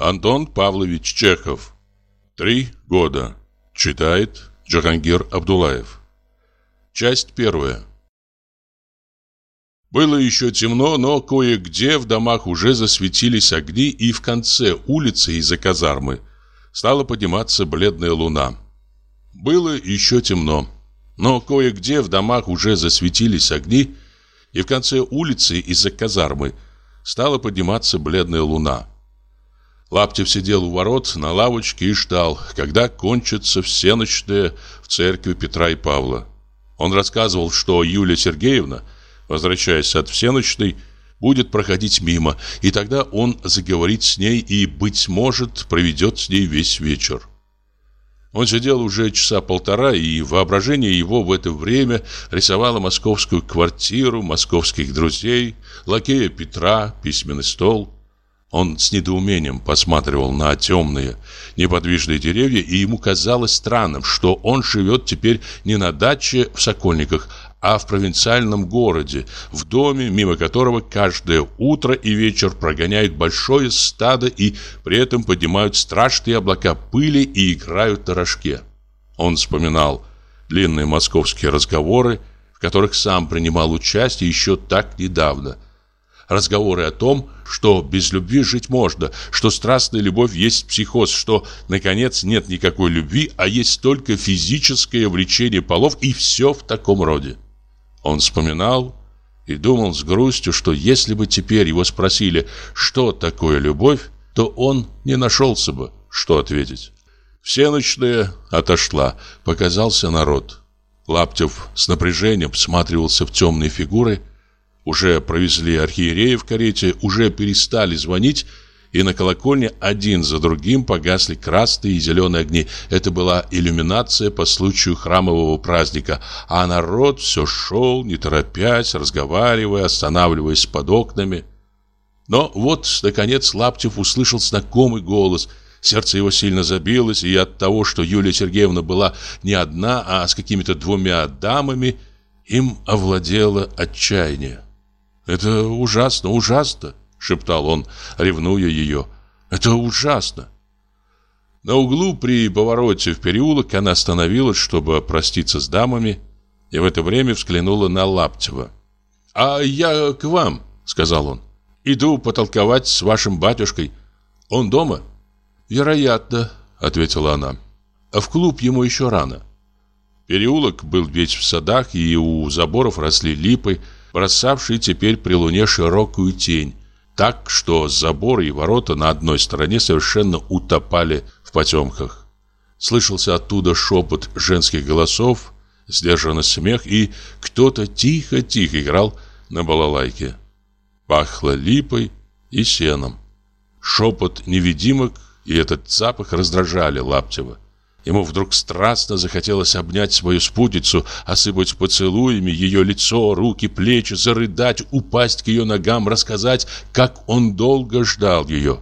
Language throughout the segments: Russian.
Антон Павлович Чехов. Три года. Читает Джахангир Абдулаев. Часть первая. Было еще темно, но кое-где в домах уже засветились огни, и в конце улицы из-за казармы стала подниматься бледная луна. Было еще темно, но кое-где в домах уже засветились огни, и в конце улицы из-за казармы стала подниматься бледная луна. Лаптев сидел у ворот на лавочке и ждал, когда кончится всеночное в церкви Петра и Павла. Он рассказывал, что Юлия Сергеевна, возвращаясь от всеночной, будет проходить мимо, и тогда он заговорит с ней и, быть может, проведет с ней весь вечер. Он сидел уже часа полтора, и воображение его в это время рисовало московскую квартиру, московских друзей, лакея Петра, письменный стол – он с недоумением посматривал на темные, неподвижные деревья, и ему казалось странным, что он живет теперь не на даче в Сокольниках, а в провинциальном городе, в доме, мимо которого каждое утро и вечер прогоняют большое стадо и при этом поднимают страшные облака пыли и играют на рожке. Он вспоминал длинные московские разговоры, в которых сам принимал участие еще так недавно – разговоры о том, что без любви жить можно, что страстная любовь есть психоз, что, наконец, нет никакой любви, а есть только физическое влечение полов и все в таком роде. Он вспоминал и думал с грустью, что если бы теперь его спросили, что такое любовь, то он не нашелся бы, что ответить. Всеночная отошла, показался народ. Лаптев с напряжением всматривался в темные фигуры, уже провезли архиерея в карете, уже перестали звонить, и на колокольне один за другим погасли красные и зеленые огни. Это была иллюминация по случаю храмового праздника, а народ все шел, не торопясь, разговаривая, останавливаясь под окнами. Но вот, наконец, Лаптев услышал знакомый голос – Сердце его сильно забилось, и от того, что Юлия Сергеевна была не одна, а с какими-то двумя дамами, им овладело отчаяние. «Это ужасно, ужасно!» — шептал он, ревнуя ее. «Это ужасно!» На углу при повороте в переулок она остановилась, чтобы проститься с дамами, и в это время взглянула на Лаптева. «А я к вам», — сказал он. «Иду потолковать с вашим батюшкой. Он дома?» «Вероятно», — ответила она. «А в клуб ему еще рано». Переулок был весь в садах, и у заборов росли липы, бросавший теперь при луне широкую тень, так что заборы и ворота на одной стороне совершенно утопали в потемках. Слышался оттуда шепот женских голосов, сдержанный смех, и кто-то тихо-тихо играл на балалайке. Пахло липой и сеном. Шепот невидимок и этот запах раздражали Лаптева. Ему вдруг страстно захотелось обнять свою спутницу, осыпать поцелуями ее лицо, руки, плечи, зарыдать, упасть к ее ногам, рассказать, как он долго ждал ее.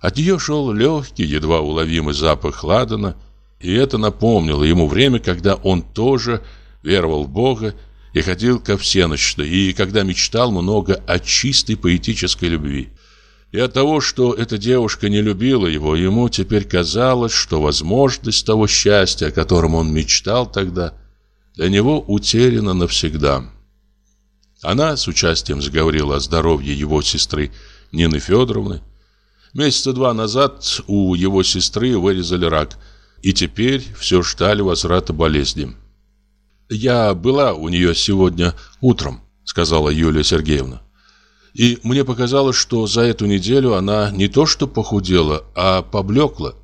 От нее шел легкий, едва уловимый запах ладана, и это напомнило ему время, когда он тоже веровал в Бога и ходил ко всеночной, и когда мечтал много о чистой поэтической любви. И от того, что эта девушка не любила его, ему теперь казалось, что возможность того счастья, о котором он мечтал тогда, для него утеряна навсегда. Она с участием заговорила о здоровье его сестры Нины Федоровны. Месяца два назад у его сестры вырезали рак, и теперь все ждали возврата болезни. «Я была у нее сегодня утром», — сказала Юлия Сергеевна. И мне показалось, что за эту неделю она не то что похудела, а поблекла.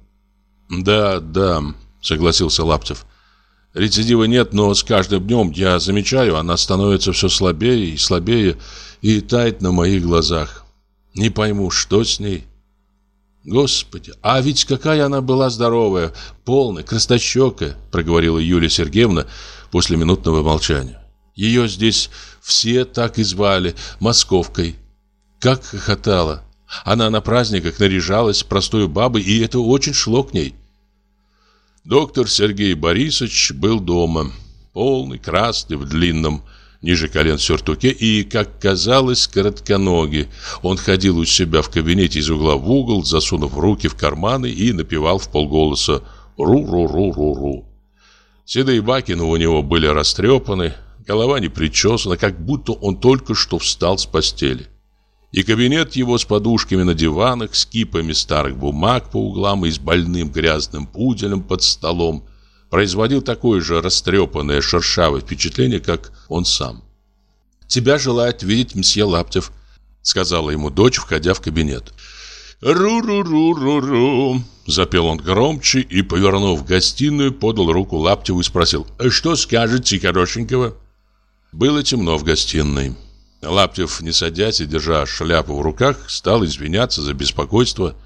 «Да, да», — согласился Лаптев. «Рецидива нет, но с каждым днем я замечаю, она становится все слабее и слабее и тает на моих глазах. Не пойму, что с ней». «Господи, а ведь какая она была здоровая, полная, краснощекая», проговорила Юлия Сергеевна после минутного молчания. Ее здесь все так и звали Московкой. Как хохотала. Она на праздниках наряжалась простой бабой, и это очень шло к ней. Доктор Сергей Борисович был дома. Полный, красный, в длинном ниже колен сюртуке и, как казалось, коротконогий. Он ходил у себя в кабинете из угла в угол, засунув руки в карманы и напевал в полголоса «ру-ру-ру-ру-ру». Седые бакины у него были растрепаны, голова не причесана, как будто он только что встал с постели. И кабинет его с подушками на диванах, с кипами старых бумаг по углам и с больным грязным пуделем под столом производил такое же растрепанное шершавое впечатление, как он сам. «Тебя желает видеть мсье Лаптев», — сказала ему дочь, входя в кабинет. «Ру-ру-ру-ру-ру-ру», — запел он громче и, повернув в гостиную, подал руку Лаптеву и спросил, «Что скажете хорошенького?» Было темно в гостиной. Лаптев, не садясь и держа шляпу в руках, стал извиняться за беспокойство.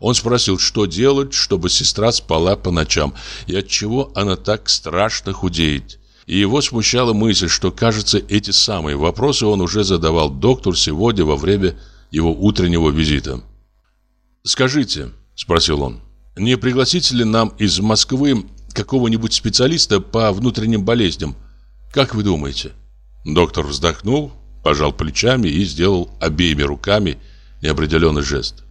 Он спросил, что делать, чтобы сестра спала по ночам, и от чего она так страшно худеет. И его смущала мысль, что, кажется, эти самые вопросы он уже задавал доктору сегодня во время его утреннего визита. «Скажите», — спросил он, — «не пригласите ли нам из Москвы какого-нибудь специалиста по внутренним болезням? Как вы думаете?» Доктор вздохнул, пожал плечами и сделал обеими руками неопределенный жест.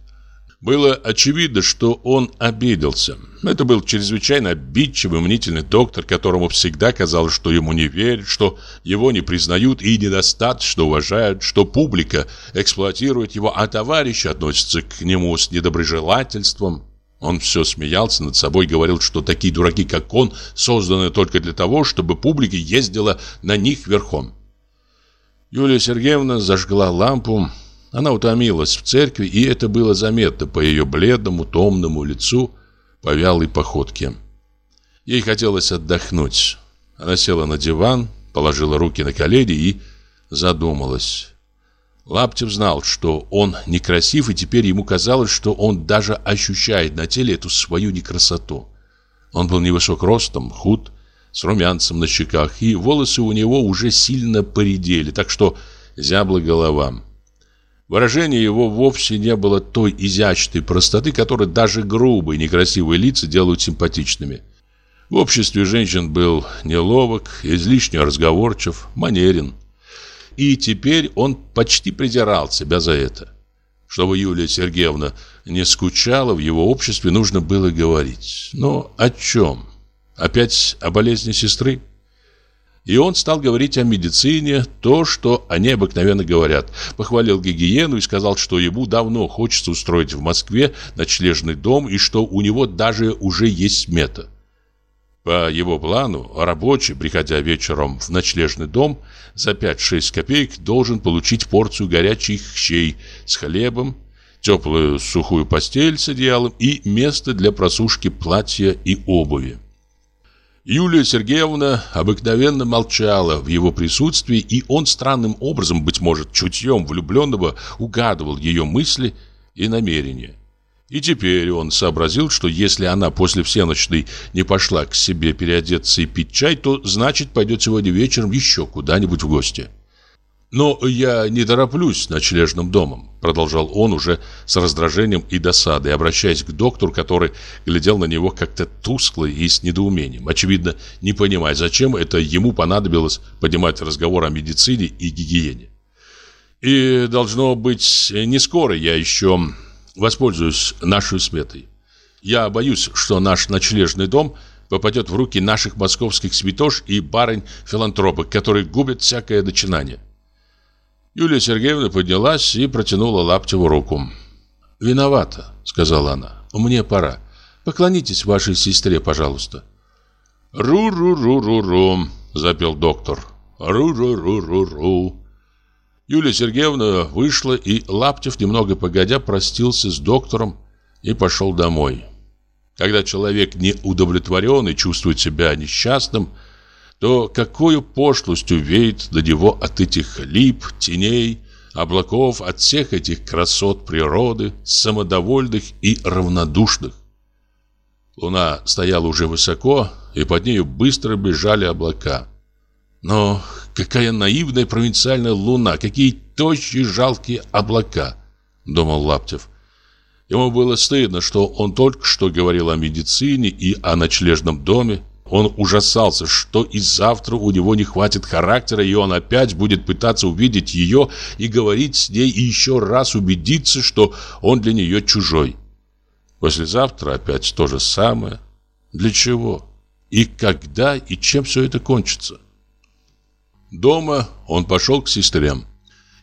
Было очевидно, что он обиделся. Это был чрезвычайно обидчивый, мнительный доктор, которому всегда казалось, что ему не верят, что его не признают и недостаточно уважают, что публика эксплуатирует его, а товарищи относятся к нему с недоброжелательством. Он все смеялся над собой, говорил, что такие дураки, как он, созданы только для того, чтобы публика ездила на них верхом. Юлия Сергеевна зажгла лампу. Она утомилась в церкви, и это было заметно по ее бледному, томному лицу, по вялой походке. Ей хотелось отдохнуть. Она села на диван, положила руки на колени и задумалась. Лаптев знал, что он некрасив, и теперь ему казалось, что он даже ощущает на теле эту свою некрасоту. Он был невысок ростом, худ, с румянцем на щеках, и волосы у него уже сильно поредели, так что зябла голова. Выражение его вовсе не было той изящной простоты, которой даже грубые, некрасивые лица делают симпатичными. В обществе женщин был неловок, излишне разговорчив, манерен. И теперь он почти придирал себя за это. Чтобы Юлия Сергеевна не скучала в его обществе, нужно было говорить. Но о чем? Опять о болезни сестры? И он стал говорить о медицине, то, что они обыкновенно говорят. Похвалил гигиену и сказал, что ему давно хочется устроить в Москве ночлежный дом и что у него даже уже есть смета. По его плану, рабочий, приходя вечером в ночлежный дом, за 5-6 копеек должен получить порцию горячих щей с хлебом, теплую сухую постель с одеялом и место для просушки платья и обуви. Юлия Сергеевна обыкновенно молчала в его присутствии, и он странным образом, быть может, чутьем влюбленного, угадывал ее мысли и намерения. И теперь он сообразил, что если она после всеночной не пошла к себе переодеться и пить чай, то значит пойдет сегодня вечером еще куда-нибудь в гости. «Но я не тороплюсь ночлежным домом», продолжал он уже с раздражением и досадой, обращаясь к доктору, который глядел на него как-то тускло и с недоумением, очевидно, не понимая, зачем это ему понадобилось поднимать разговор о медицине и гигиене. «И должно быть, не скоро я еще воспользуюсь нашей сметой. Я боюсь, что наш ночлежный дом попадет в руки наших московских святош и барынь-филантропок, которые губят всякое начинание». Юлия Сергеевна поднялась и протянула Лаптеву руку. «Виновата», — сказала она. «Мне пора. Поклонитесь вашей сестре, пожалуйста». «Ру-ру-ру-ру-ру», — запел доктор. «Ру-ру-ру-ру-ру». Юлия Сергеевна вышла, и Лаптев, немного погодя, простился с доктором и пошел домой. Когда человек не удовлетворен и чувствует себя несчастным, то какую пошлостью веет до него от этих лип, теней, облаков, от всех этих красот природы, самодовольных и равнодушных. Луна стояла уже высоко, и под нею быстро бежали облака. Но какая наивная провинциальная луна, какие тощие жалкие облака, думал Лаптев. Ему было стыдно, что он только что говорил о медицине и о ночлежном доме, Он ужасался, что и завтра у него не хватит характера, и он опять будет пытаться увидеть ее и говорить с ней, и еще раз убедиться, что он для нее чужой. Послезавтра опять то же самое. Для чего? И когда, и чем все это кончится? Дома он пошел к сестрам.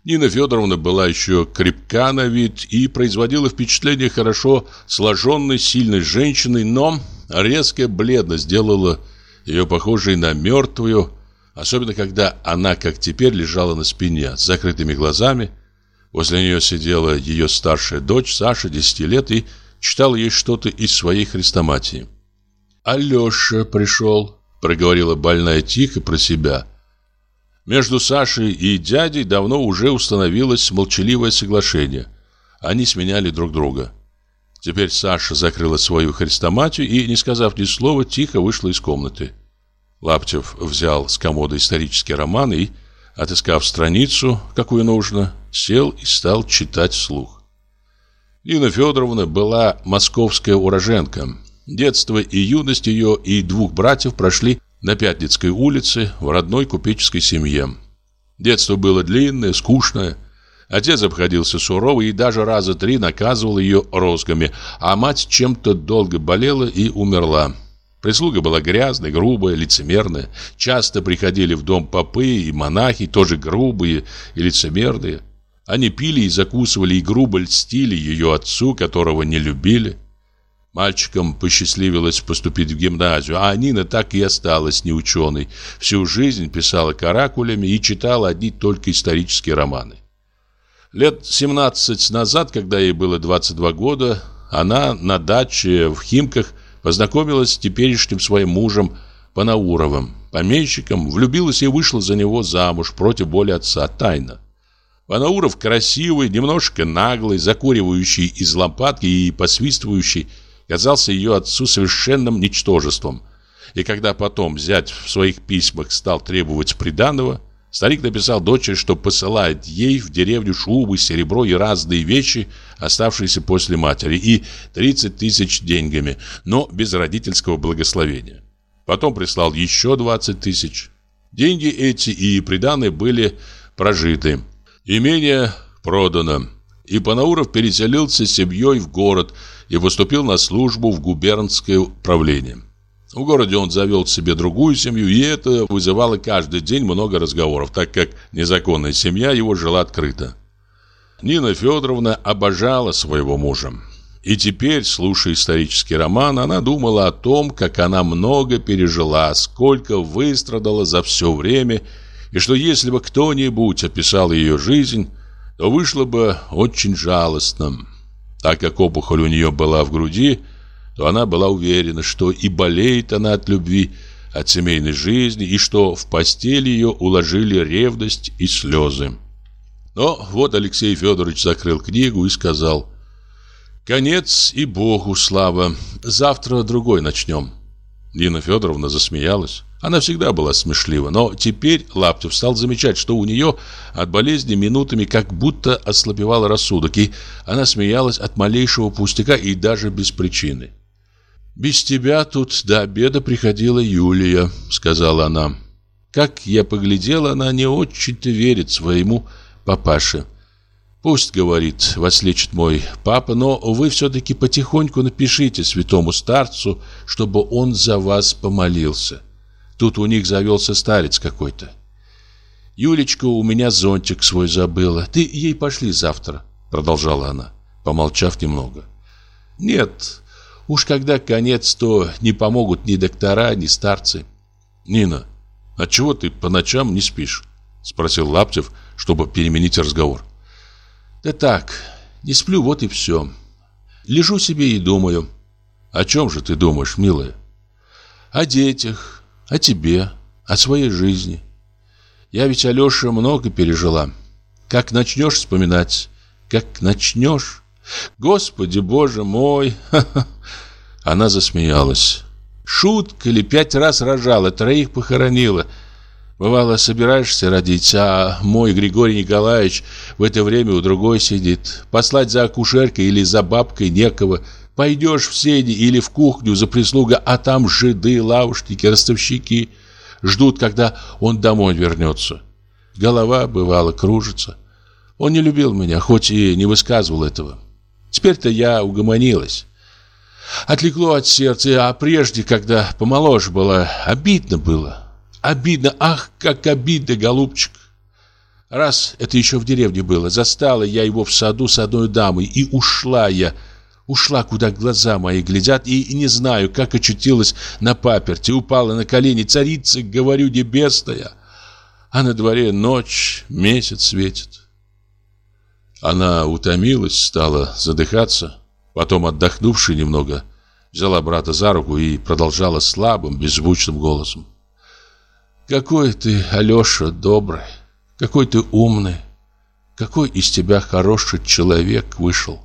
Нина Федоровна была еще крепка на вид и производила впечатление хорошо сложенной, сильной женщины, но резкая бледность сделала ее похожей на мертвую, особенно когда она, как теперь, лежала на спине с закрытыми глазами. Возле нее сидела ее старшая дочь, Саша, 10 лет, и читала ей что-то из своей хрестоматии. «Алеша пришел», — проговорила больная тихо про себя — между Сашей и дядей давно уже установилось молчаливое соглашение. Они сменяли друг друга. Теперь Саша закрыла свою хрестоматию и, не сказав ни слова, тихо вышла из комнаты. Лаптев взял с комода исторический роман и, отыскав страницу, какую нужно, сел и стал читать вслух. Нина Федоровна была московская уроженка. Детство и юность ее и двух братьев прошли на Пятницкой улице в родной купеческой семье. Детство было длинное, скучное. Отец обходился сурово и даже раза три наказывал ее розгами, а мать чем-то долго болела и умерла. Прислуга была грязная, грубая, лицемерная. Часто приходили в дом попы и монахи, тоже грубые и лицемерные. Они пили и закусывали и грубо льстили ее отцу, которого не любили. Мальчикам посчастливилось поступить в гимназию, а Нина так и осталась неученой. Всю жизнь писала каракулями и читала одни только исторические романы. Лет 17 назад, когда ей было 22 года, она на даче в Химках познакомилась с теперешним своим мужем Панауровым, помещиком, влюбилась и вышла за него замуж против воли отца тайно. Панауров красивый, немножко наглый, закуривающий из лампадки и посвистывающий, казался ее отцу совершенным ничтожеством. И когда потом зять в своих письмах стал требовать приданого, старик написал дочери, что посылает ей в деревню шубы, серебро и разные вещи, оставшиеся после матери, и 30 тысяч деньгами, но без родительского благословения. Потом прислал еще 20 тысяч. Деньги эти и приданные были прожиты. Имение продано. И Панауров переселился с семьей в город – и поступил на службу в губернское управление. В городе он завел себе другую семью, и это вызывало каждый день много разговоров, так как незаконная семья его жила открыто. Нина Федоровна обожала своего мужа. И теперь, слушая исторический роман, она думала о том, как она много пережила, сколько выстрадала за все время, и что если бы кто-нибудь описал ее жизнь, то вышло бы очень жалостным. Так как опухоль у нее была в груди, то она была уверена, что и болеет она от любви, от семейной жизни, и что в постели ее уложили ревность и слезы. Но вот Алексей Федорович закрыл книгу и сказал «Конец и Богу слава, завтра другой начнем». Нина Федоровна засмеялась. Она всегда была смешлива, но теперь Лаптев стал замечать, что у нее от болезни минутами как будто ослабевал рассудок, и она смеялась от малейшего пустяка и даже без причины. «Без тебя тут до обеда приходила Юлия», — сказала она. «Как я поглядела, она не очень-то верит своему папаше. Пусть, — говорит, — вас лечит мой папа, но вы все-таки потихоньку напишите святому старцу, чтобы он за вас помолился». Тут у них завелся старец какой-то. Юлечка у меня зонтик свой забыла. Ты ей пошли завтра, продолжала она, помолчав немного. Нет, уж когда конец, то не помогут ни доктора, ни старцы. Нина, а чего ты по ночам не спишь? Спросил Лаптев, чтобы переменить разговор. Да так, не сплю, вот и все. Лежу себе и думаю. О чем же ты думаешь, милая? О детях, о тебе, о своей жизни. Я ведь, Алеша, много пережила. Как начнешь вспоминать, как начнешь... Господи, боже мой! Она засмеялась. Шутка ли, пять раз рожала, троих похоронила. Бывало, собираешься родить, а мой Григорий Николаевич в это время у другой сидит. Послать за акушеркой или за бабкой некого. Пойдешь в сени или в кухню за прислуга, а там жиды, лавушники, ростовщики ждут, когда он домой вернется. Голова, бывало, кружится. Он не любил меня, хоть и не высказывал этого. Теперь-то я угомонилась. Отвлекло от сердца, а прежде, когда помоложе была, обидно было. Обидно, ах, как обидно, голубчик. Раз, это еще в деревне было, застала я его в саду с одной дамой, и ушла я, ушла, куда глаза мои глядят, и, и не знаю, как очутилась на паперте, упала на колени, царица, говорю, небесная, а на дворе ночь, месяц светит. Она утомилась, стала задыхаться, потом, отдохнувши немного, взяла брата за руку и продолжала слабым, беззвучным голосом. «Какой ты, Алеша, добрый, какой ты умный, какой из тебя хороший человек вышел».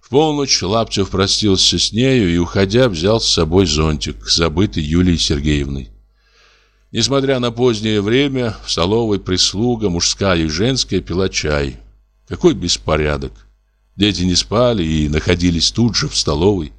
В полночь Лаптев простился с нею и, уходя, взял с собой зонтик, забытый Юлией Сергеевной. Несмотря на позднее время, в столовой прислуга, мужская и женская, пила чай. Какой беспорядок! Дети не спали и находились тут же в столовой.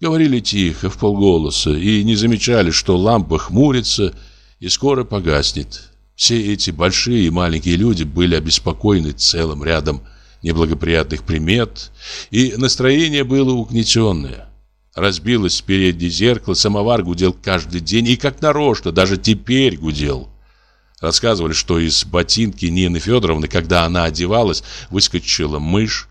Говорили тихо, в полголоса, и не замечали, что лампа хмурится и скоро погаснет. Все эти большие и маленькие люди были обеспокоены целым рядом неблагоприятных примет, и настроение было угнетенное. Разбилось переднее зеркало, самовар гудел каждый день, и как нарочно, даже теперь гудел. Рассказывали, что из ботинки Нины Федоровны, когда она одевалась, выскочила мышь.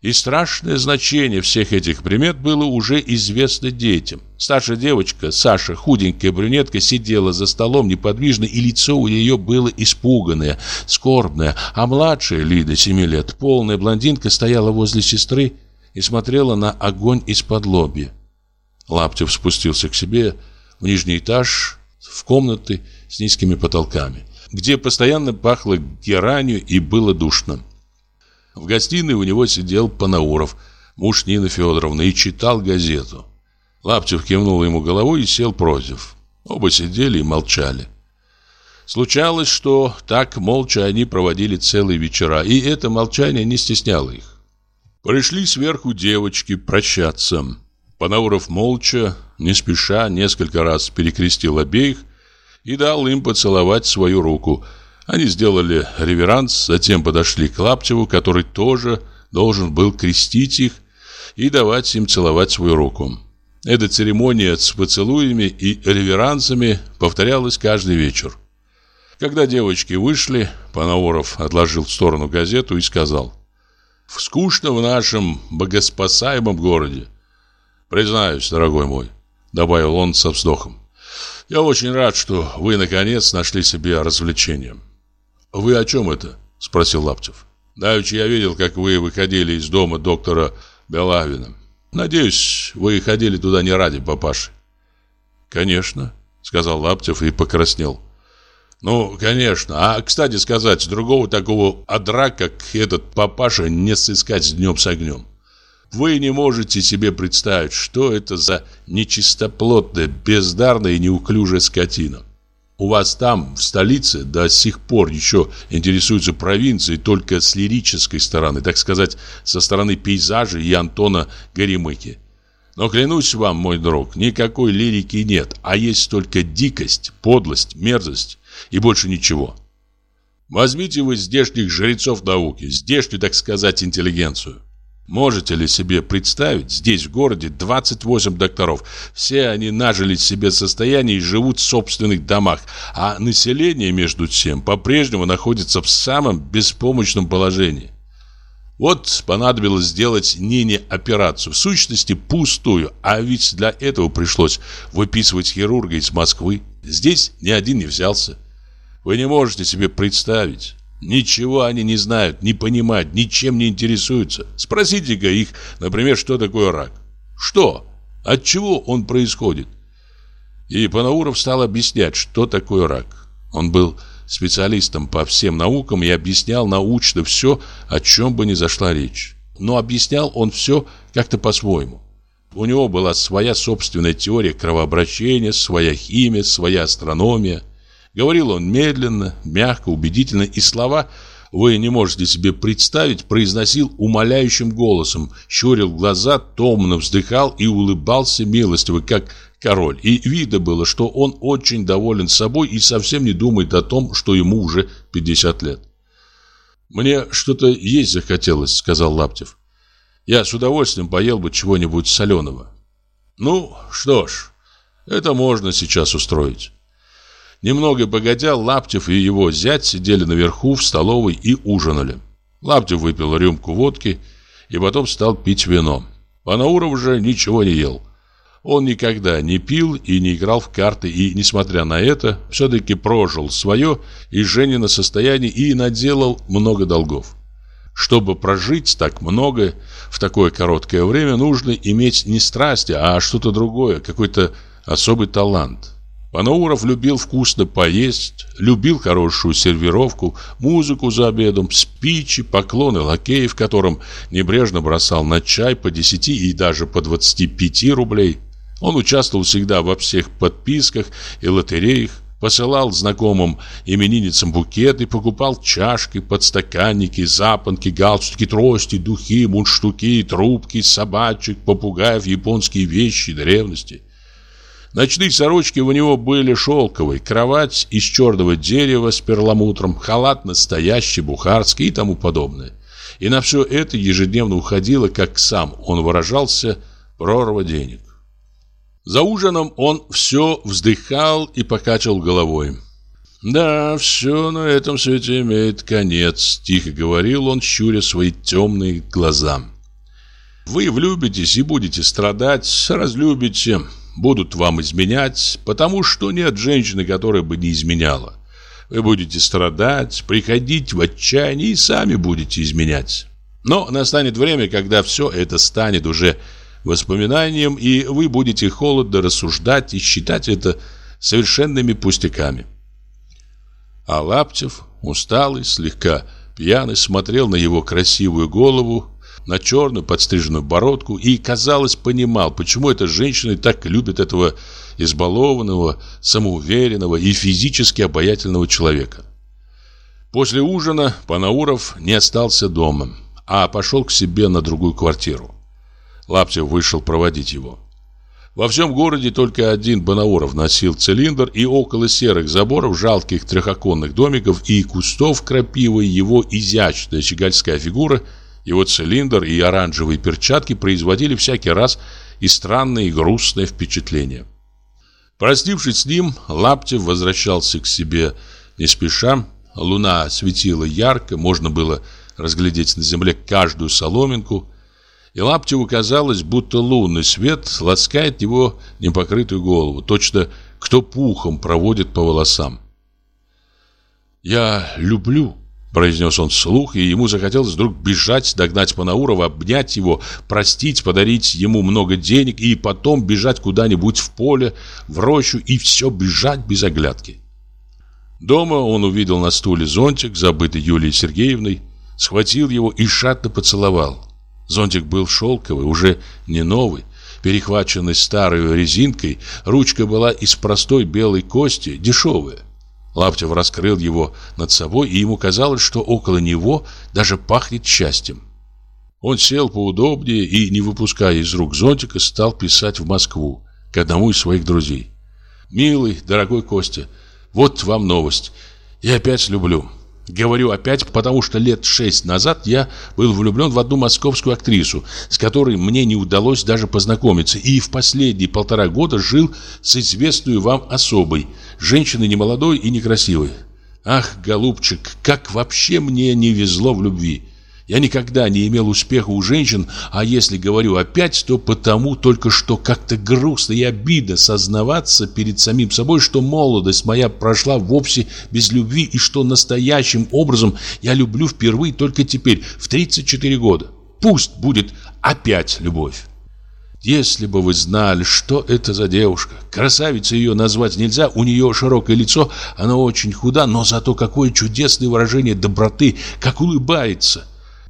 И страшное значение всех этих примет было уже известно детям. Старшая девочка, Саша, худенькая брюнетка, сидела за столом неподвижно, и лицо у нее было испуганное, скорбное, а младшая, Лида, семи лет, полная блондинка, стояла возле сестры и смотрела на огонь из-под лоби. Лаптев спустился к себе в нижний этаж, в комнаты, с низкими потолками, где постоянно пахло геранью и было душно. В гостиной у него сидел Панауров, муж Нины Федоровны, и читал газету. Лаптев кивнул ему головой и сел против. Оба сидели и молчали. Случалось, что так молча они проводили целые вечера, и это молчание не стесняло их. Пришли сверху девочки прощаться. Панауров молча, не спеша, несколько раз перекрестил обеих и дал им поцеловать свою руку. Они сделали реверанс, затем подошли к Лаптеву, который тоже должен был крестить их и давать им целовать свою руку. Эта церемония с поцелуями и реверансами повторялась каждый вечер. Когда девочки вышли, Панауров отложил в сторону газету и сказал «Скучно в нашем богоспасаемом городе». «Признаюсь, дорогой мой», — добавил он со вздохом. Я очень рад, что вы, наконец, нашли себе развлечение. Вы о чем это? Спросил Лаптев. Давеча я видел, как вы выходили из дома доктора Белавина. Надеюсь, вы ходили туда не ради папаши. Конечно, сказал Лаптев и покраснел. Ну, конечно. А, кстати сказать, другого такого адра, как этот папаша, не сыскать днем с огнем. Вы не можете себе представить, что это за нечистоплотная, бездарная и неуклюжая скотина. У вас там, в столице, до сих пор еще интересуются провинцией только с лирической стороны, так сказать, со стороны пейзажа и Антона Горемыки. Но клянусь вам, мой друг, никакой лирики нет, а есть только дикость, подлость, мерзость и больше ничего. Возьмите вы здешних жрецов науки, здешнюю, так сказать, интеллигенцию. Можете ли себе представить, здесь в городе 28 докторов. Все они нажили себе состояние и живут в собственных домах, а население, между тем, по-прежнему находится в самом беспомощном положении. Вот понадобилось сделать Нине операцию, в сущности пустую, а ведь для этого пришлось выписывать хирурга из Москвы. Здесь ни один не взялся. Вы не можете себе представить. Ничего они не знают, не понимают, ничем не интересуются. Спросите-ка их, например, что такое рак. Что? От чего он происходит? И Панауров стал объяснять, что такое рак. Он был специалистом по всем наукам и объяснял научно все, о чем бы ни зашла речь. Но объяснял он все как-то по-своему. У него была своя собственная теория кровообращения, своя химия, своя астрономия – Говорил он медленно, мягко, убедительно, и слова вы не можете себе представить, произносил умоляющим голосом, щурил глаза, томно вздыхал и улыбался милостиво, как король. И видно было, что он очень доволен собой и совсем не думает о том, что ему уже 50 лет. «Мне что-то есть захотелось», — сказал Лаптев. «Я с удовольствием поел бы чего-нибудь соленого». «Ну, что ж, это можно сейчас устроить». Немного погодя, Лаптев и его зять сидели наверху в столовой и ужинали. Лаптев выпил рюмку водки и потом стал пить вино. Панауров же ничего не ел. Он никогда не пил и не играл в карты, и, несмотря на это, все-таки прожил свое и Женина состояние и наделал много долгов. Чтобы прожить так много в такое короткое время, нужно иметь не страсти, а что-то другое, какой-то особый талант. Панауров любил вкусно поесть, любил хорошую сервировку, музыку за обедом, спичи, поклоны лакеев, которым небрежно бросал на чай по 10 и даже по 25 рублей. Он участвовал всегда во всех подписках и лотереях, посылал знакомым именинницам букеты, покупал чашки, подстаканники, запонки, галстуки, трости, духи, мундштуки, трубки, собачек, попугаев, японские вещи древности. Ночные сорочки у него были шелковые, кровать из черного дерева с перламутром, халат настоящий, бухарский и тому подобное. И на все это ежедневно уходило, как сам он выражался, прорва денег. За ужином он все вздыхал и покачал головой. «Да, все на этом свете имеет конец», — тихо говорил он, щуря свои темные глаза. «Вы влюбитесь и будете страдать, разлюбите, будут вам изменять, потому что нет женщины, которая бы не изменяла. Вы будете страдать, приходить в отчаяние и сами будете изменять. Но настанет время, когда все это станет уже воспоминанием, и вы будете холодно рассуждать и считать это совершенными пустяками. А Лаптев, усталый, слегка пьяный, смотрел на его красивую голову, на черную подстриженную бородку и, казалось, понимал, почему эта женщина так любит этого избалованного, самоуверенного и физически обаятельного человека. После ужина Панауров не остался дома, а пошел к себе на другую квартиру. Лаптев вышел проводить его. Во всем городе только один Банауров носил цилиндр, и около серых заборов, жалких трехоконных домиков и кустов крапивы его изящная щегольская фигура – его цилиндр и оранжевые перчатки производили всякий раз и странное, и грустное впечатление. Простившись с ним, Лаптев возвращался к себе не спеша. Луна светила ярко, можно было разглядеть на земле каждую соломинку. И Лаптеву казалось, будто лунный свет ласкает его непокрытую голову, точно кто пухом проводит по волосам. «Я люблю», произнес он вслух, и ему захотелось вдруг бежать, догнать Панаурова, обнять его, простить, подарить ему много денег и потом бежать куда-нибудь в поле, в рощу и все бежать без оглядки. Дома он увидел на стуле зонтик, забытый Юлией Сергеевной, схватил его и шатно поцеловал. Зонтик был шелковый, уже не новый, перехваченный старой резинкой, ручка была из простой белой кости, дешевая. Лаптев раскрыл его над собой, и ему казалось, что около него даже пахнет счастьем. Он сел поудобнее и, не выпуская из рук зонтика, стал писать в Москву к одному из своих друзей. «Милый, дорогой Костя, вот вам новость. Я опять люблю. Говорю опять, потому что лет шесть назад я был влюблен в одну московскую актрису, с которой мне не удалось даже познакомиться, и в последние полтора года жил с известной вам особой, женщиной немолодой и некрасивой. Ах, голубчик, как вообще мне не везло в любви. Я никогда не имел успеха у женщин, а если говорю опять, то потому только что как-то грустно и обидно сознаваться перед самим собой, что молодость моя прошла вовсе без любви и что настоящим образом я люблю впервые только теперь, в 34 года. Пусть будет опять любовь. Если бы вы знали, что это за девушка. Красавица ее назвать нельзя, у нее широкое лицо, она очень худа, но зато какое чудесное выражение доброты, как улыбается.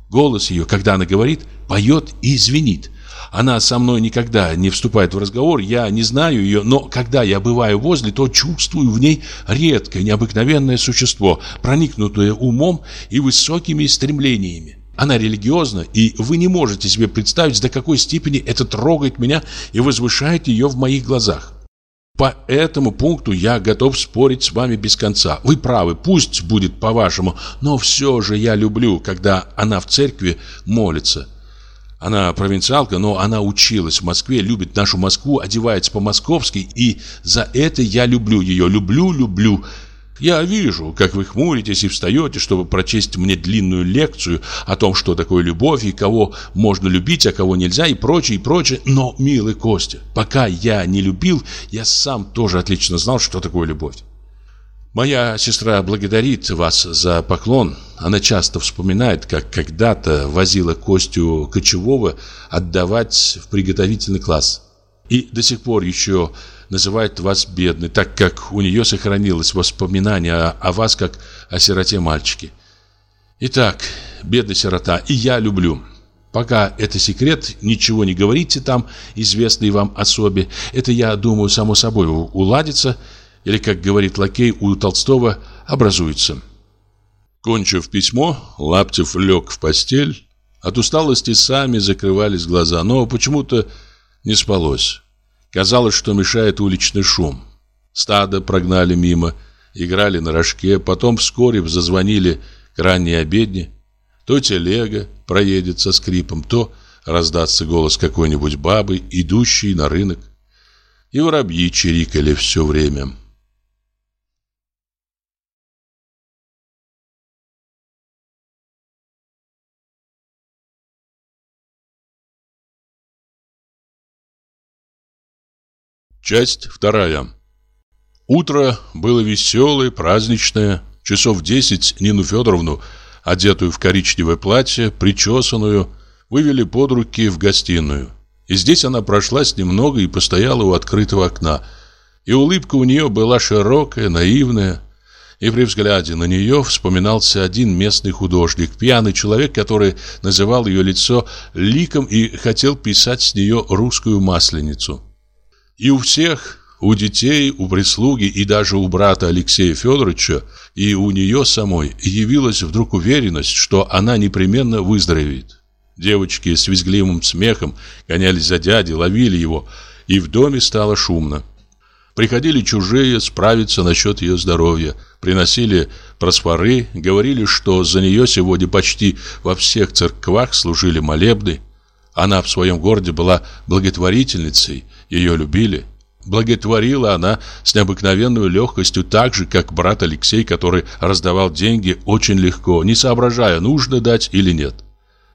Голос ее, когда она говорит, поет и звенит. Она со мной никогда не вступает в разговор, я не знаю ее, но когда я бываю возле, то чувствую в ней редкое, необыкновенное существо, проникнутое умом и высокими стремлениями. Она религиозна, и вы не можете себе представить, до какой степени это трогает меня и возвышает ее в моих глазах. По этому пункту я готов спорить с вами без конца. Вы правы, пусть будет по-вашему, но все же я люблю, когда она в церкви молится. Она провинциалка, но она училась в Москве, любит нашу Москву, одевается по-московски, и за это я люблю ее, люблю, люблю. Я вижу, как вы хмуритесь и встаете, чтобы прочесть мне длинную лекцию о том, что такое любовь и кого можно любить, а кого нельзя и прочее, и прочее. Но, милый Костя, пока я не любил, я сам тоже отлично знал, что такое любовь. Моя сестра благодарит вас за поклон. Она часто вспоминает, как когда-то возила Костю Кочевого отдавать в приготовительный класс. И до сих пор еще называет вас бедной, так как у нее сохранилось воспоминание о, вас как о сироте-мальчике. Итак, бедный сирота, и я люблю. Пока это секрет, ничего не говорите там, известной вам особе. Это, я думаю, само собой уладится, или, как говорит лакей у Толстого, образуется. Кончив письмо, Лаптев лег в постель. От усталости сами закрывались глаза, но почему-то не спалось. Казалось, что мешает уличный шум. Стадо прогнали мимо, играли на рожке, потом вскоре зазвонили к ранней обедне. То телега проедет со скрипом, то раздастся голос какой-нибудь бабы, идущей на рынок. И воробьи чирикали все время. Часть вторая. Утро было веселое, праздничное. Часов десять Нину Федоровну, одетую в коричневое платье, причесанную, вывели под руки в гостиную. И здесь она прошлась немного и постояла у открытого окна. И улыбка у нее была широкая, наивная. И при взгляде на нее вспоминался один местный художник, пьяный человек, который называл ее лицо ликом и хотел писать с нее русскую масленицу. И у всех, у детей, у прислуги и даже у брата Алексея Федоровича и у нее самой явилась вдруг уверенность, что она непременно выздоровеет. Девочки с визгливым смехом гонялись за дядей, ловили его, и в доме стало шумно. Приходили чужие справиться насчет ее здоровья, приносили просфоры, говорили, что за нее сегодня почти во всех церквах служили молебны. Она в своем городе была благотворительницей – ее любили. Благотворила она с необыкновенной легкостью, так же, как брат Алексей, который раздавал деньги очень легко, не соображая, нужно дать или нет.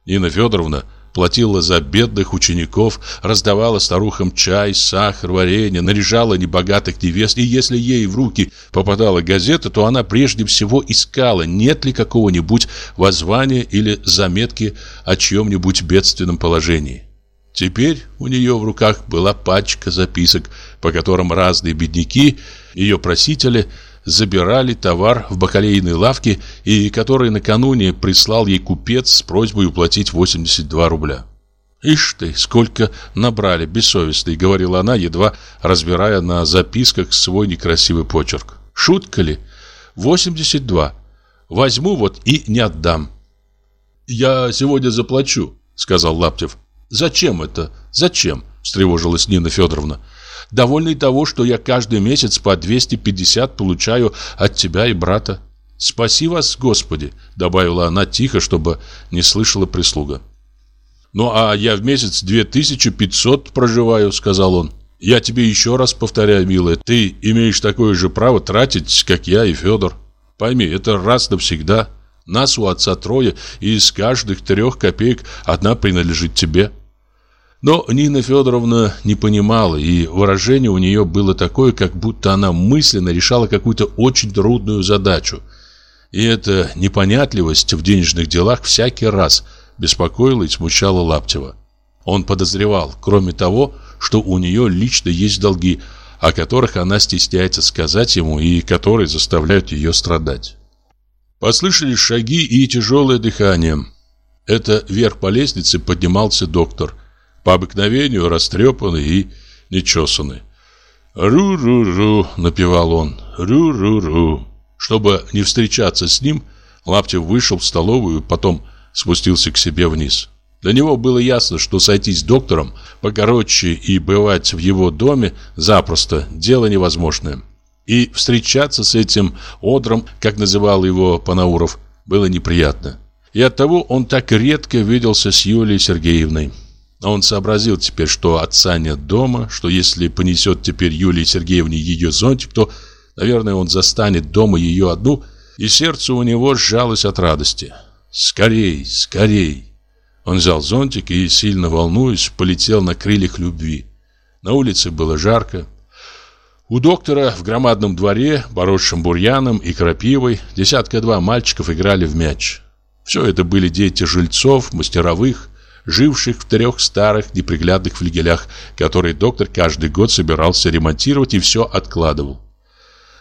Нина Федоровна платила за бедных учеников, раздавала старухам чай, сахар, варенье, наряжала небогатых невест, и если ей в руки попадала газета, то она прежде всего искала, нет ли какого-нибудь воззвания или заметки о чьем-нибудь бедственном положении. Теперь у нее в руках была пачка записок, по которым разные бедняки, ее просители, забирали товар в бакалейной лавке и который накануне прислал ей купец с просьбой уплатить 82 рубля. «Ишь ты, сколько набрали, бессовестный», — говорила она, едва разбирая на записках свой некрасивый почерк. «Шутка ли? 82. Возьму вот и не отдам». «Я сегодня заплачу», — сказал Лаптев. «Зачем это? Зачем?» – встревожилась Нина Федоровна. «Довольно и того, что я каждый месяц по 250 получаю от тебя и брата. Спаси вас, Господи!» – добавила она тихо, чтобы не слышала прислуга. «Ну, а я в месяц 2500 проживаю», – сказал он. «Я тебе еще раз повторяю, милая, ты имеешь такое же право тратить, как я и Федор. Пойми, это раз навсегда. Нас у отца трое, и из каждых трех копеек одна принадлежит тебе». Но Нина Федоровна не понимала, и выражение у нее было такое, как будто она мысленно решала какую-то очень трудную задачу. И эта непонятливость в денежных делах всякий раз беспокоила и смущала Лаптева. Он подозревал, кроме того, что у нее лично есть долги, о которых она стесняется сказать ему и которые заставляют ее страдать. Послышались шаги и тяжелое дыхание. Это вверх по лестнице поднимался доктор – по обыкновению растрепанный и нечесанный. «Ру-ру-ру», — напевал он, «ру-ру-ру». Чтобы не встречаться с ним, Лаптев вышел в столовую, потом спустился к себе вниз. Для него было ясно, что сойтись с доктором покороче и бывать в его доме запросто – дело невозможное. И встречаться с этим одром, как называл его Панауров, было неприятно. И оттого он так редко виделся с Юлией Сергеевной. Он сообразил теперь, что отца нет дома, что если понесет теперь Юлии Сергеевне ее зонтик, то, наверное, он застанет дома ее одну, и сердце у него сжалось от радости. «Скорей, скорей!» Он взял зонтик и, сильно волнуясь, полетел на крыльях любви. На улице было жарко. У доктора в громадном дворе, поросшем бурьяном и крапивой, десятка-два мальчиков играли в мяч. Все это были дети жильцов, мастеровых, живших в трех старых неприглядных флигелях, которые доктор каждый год собирался ремонтировать и все откладывал.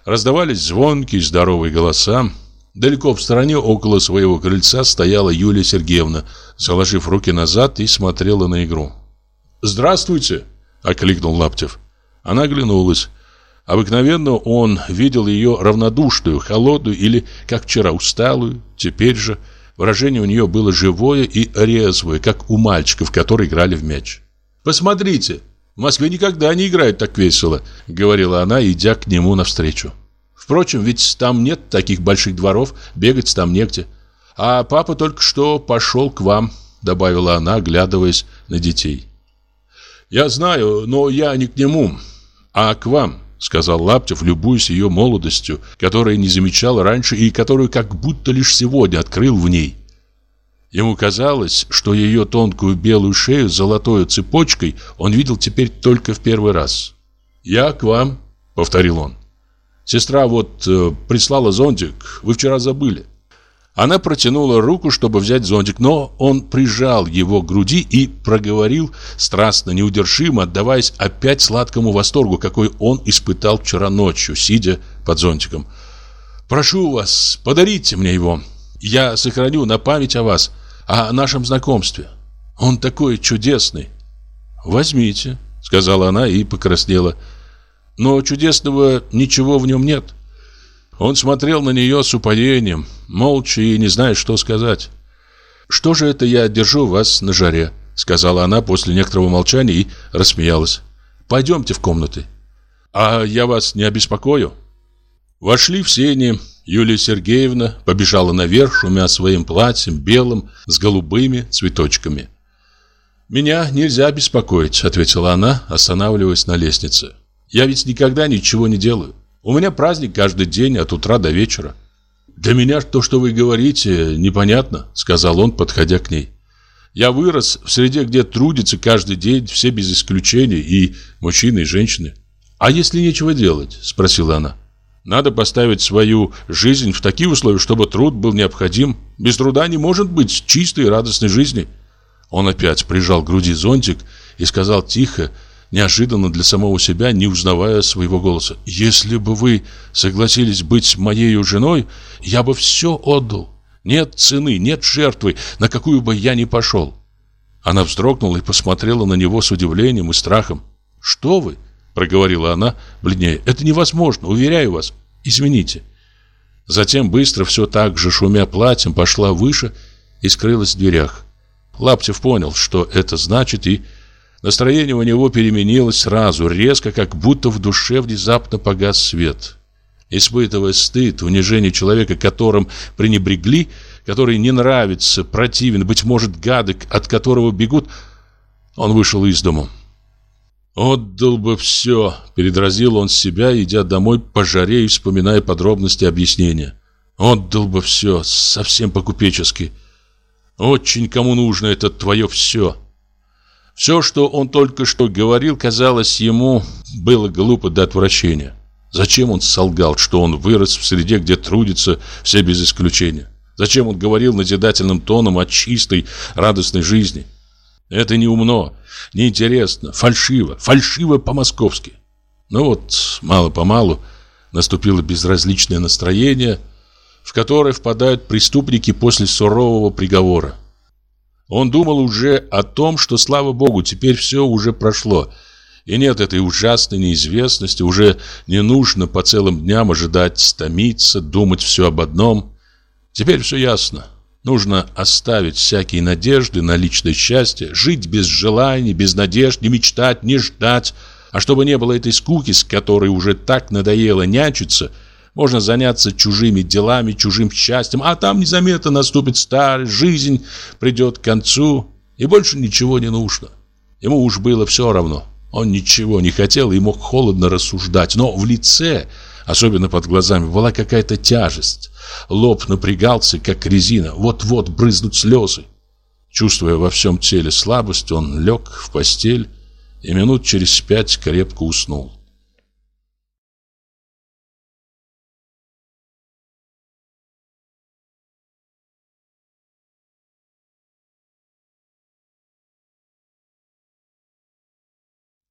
Раздавались звонкие здоровые голоса, Далеко в стороне, около своего крыльца, стояла Юлия Сергеевна, заложив руки назад и смотрела на игру. «Здравствуйте!» – окликнул Лаптев. Она оглянулась. Обыкновенно он видел ее равнодушную, холодную или, как вчера, усталую. Теперь же выражение у нее было живое и резвое, как у мальчиков, которые играли в мяч. «Посмотрите, в Москве никогда не играют так весело», — говорила она, идя к нему навстречу. Впрочем, ведь там нет таких больших дворов, бегать там негде. А папа только что пошел к вам, добавила она, оглядываясь на детей. Я знаю, но я не к нему, а к вам, сказал Лаптев, любуясь ее молодостью, которую не замечал раньше и которую как будто лишь сегодня открыл в ней. Ему казалось, что ее тонкую белую шею с золотой цепочкой он видел теперь только в первый раз. «Я к вам», — повторил он. Сестра вот э, прислала зонтик, вы вчера забыли. Она протянула руку, чтобы взять зонтик, но он прижал его к груди и проговорил страстно, неудержимо, отдаваясь опять сладкому восторгу, какой он испытал вчера ночью, сидя под зонтиком. «Прошу вас, подарите мне его. Я сохраню на память о вас, о нашем знакомстве. Он такой чудесный». «Возьмите», — сказала она и покраснела. Но чудесного ничего в нем нет. Он смотрел на нее с упоением, молча и не зная, что сказать. «Что же это я держу вас на жаре?» Сказала она после некоторого молчания и рассмеялась. «Пойдемте в комнаты». «А я вас не обеспокою?» Вошли в сени. Юлия Сергеевна побежала наверх, шумя своим платьем, белым, с голубыми цветочками. «Меня нельзя беспокоить», — ответила она, останавливаясь на лестнице. Я ведь никогда ничего не делаю. У меня праздник каждый день от утра до вечера. Для меня то, что вы говорите, непонятно, сказал он, подходя к ней. Я вырос в среде, где трудятся каждый день все без исключения, и мужчины, и женщины. А если нечего делать, спросила она. Надо поставить свою жизнь в такие условия, чтобы труд был необходим. Без труда не может быть чистой и радостной жизни. Он опять прижал к груди зонтик и сказал тихо, неожиданно для самого себя, не узнавая своего голоса. «Если бы вы согласились быть моей женой, я бы все отдал. Нет цены, нет жертвы, на какую бы я ни пошел». Она вздрогнула и посмотрела на него с удивлением и страхом. «Что вы?» – проговорила она, бледнее. «Это невозможно, уверяю вас. Извините». Затем быстро, все так же шумя платьем, пошла выше и скрылась в дверях. Лаптев понял, что это значит, и Настроение у него переменилось сразу, резко, как будто в душе внезапно погас свет. Испытывая стыд, унижение человека, которым пренебрегли, который не нравится, противен, быть может, гадок, от которого бегут, он вышел из дому. «Отдал бы все», — передразил он себя, идя домой по жаре и вспоминая подробности объяснения. «Отдал бы все, совсем по-купечески. Очень кому нужно это твое все». Все, что он только что говорил, казалось ему, было глупо до отвращения. Зачем он солгал, что он вырос в среде, где трудятся все без исключения? Зачем он говорил назидательным тоном о чистой, радостной жизни? Это не умно, неинтересно, фальшиво, фальшиво по-московски. Но вот, мало-помалу, наступило безразличное настроение, в которое впадают преступники после сурового приговора. Он думал уже о том, что, слава богу, теперь все уже прошло. И нет этой ужасной неизвестности, уже не нужно по целым дням ожидать, томиться, думать все об одном. Теперь все ясно. Нужно оставить всякие надежды на личное счастье, жить без желаний, без надежд, не мечтать, не ждать. А чтобы не было этой скуки, с которой уже так надоело нянчиться, можно заняться чужими делами, чужим счастьем, а там незаметно наступит старость, жизнь придет к концу, и больше ничего не нужно. Ему уж было все равно. Он ничего не хотел и мог холодно рассуждать, но в лице, особенно под глазами, была какая-то тяжесть. Лоб напрягался, как резина, вот-вот брызнут слезы. Чувствуя во всем теле слабость, он лег в постель и минут через пять крепко уснул.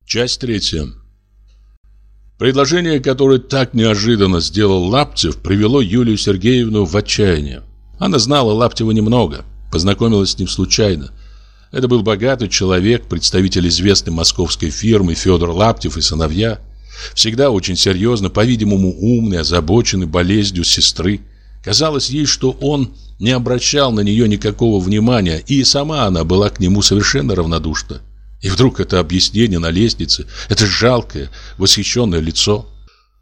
Часть третья. Предложение, которое так неожиданно сделал Лаптев, привело Юлию Сергеевну в отчаяние. Она знала Лаптева немного, познакомилась с ним случайно. Это был богатый человек, представитель известной московской фирмы Федор Лаптев и сыновья. Всегда очень серьезно, по-видимому, умный, озабоченный болезнью сестры. Казалось ей, что он не обращал на нее никакого внимания, и сама она была к нему совершенно равнодушна. И вдруг это объяснение на лестнице, это жалкое, восхищенное лицо.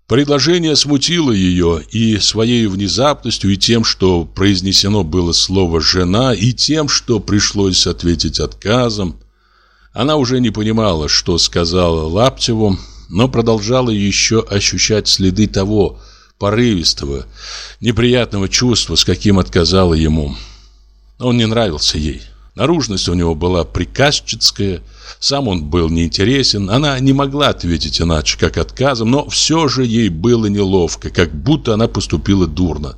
Предложение смутило ее и своей внезапностью, и тем, что произнесено было слово «жена», и тем, что пришлось ответить отказом. Она уже не понимала, что сказала Лаптеву, но продолжала еще ощущать следы того порывистого, неприятного чувства, с каким отказала ему. Он не нравился ей. Наружность у него была приказчицкая, сам он был неинтересен, она не могла ответить иначе, как отказом, но все же ей было неловко, как будто она поступила дурно.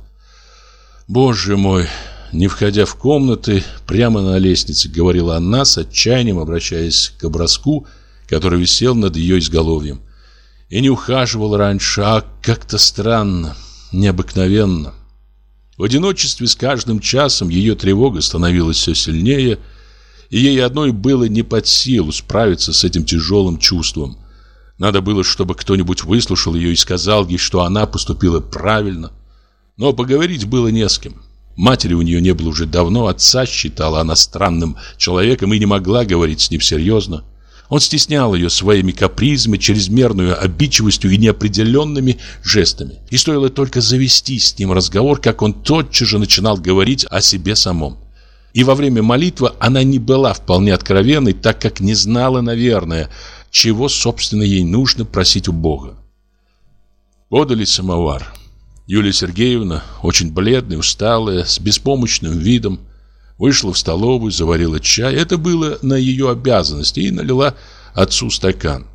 «Боже мой!» Не входя в комнаты, прямо на лестнице, говорила она с отчаянием, обращаясь к образку, который висел над ее изголовьем. И не ухаживал раньше, а как-то странно, необыкновенно. В одиночестве с каждым часом ее тревога становилась все сильнее, и ей одной было не под силу справиться с этим тяжелым чувством. Надо было, чтобы кто-нибудь выслушал ее и сказал ей, что она поступила правильно. Но поговорить было не с кем. Матери у нее не было уже давно, отца считала она странным человеком и не могла говорить с ним серьезно. Он стеснял ее своими капризами, чрезмерную обидчивостью и неопределенными жестами. И стоило только завести с ним разговор, как он тотчас же начинал говорить о себе самом. И во время молитвы она не была вполне откровенной, так как не знала, наверное, чего, собственно, ей нужно просить у Бога. Подали самовар. Юлия Сергеевна, очень бледная, усталая, с беспомощным видом, вышла в столовую, заварила чай. Это было на ее обязанности и налила отцу стакан.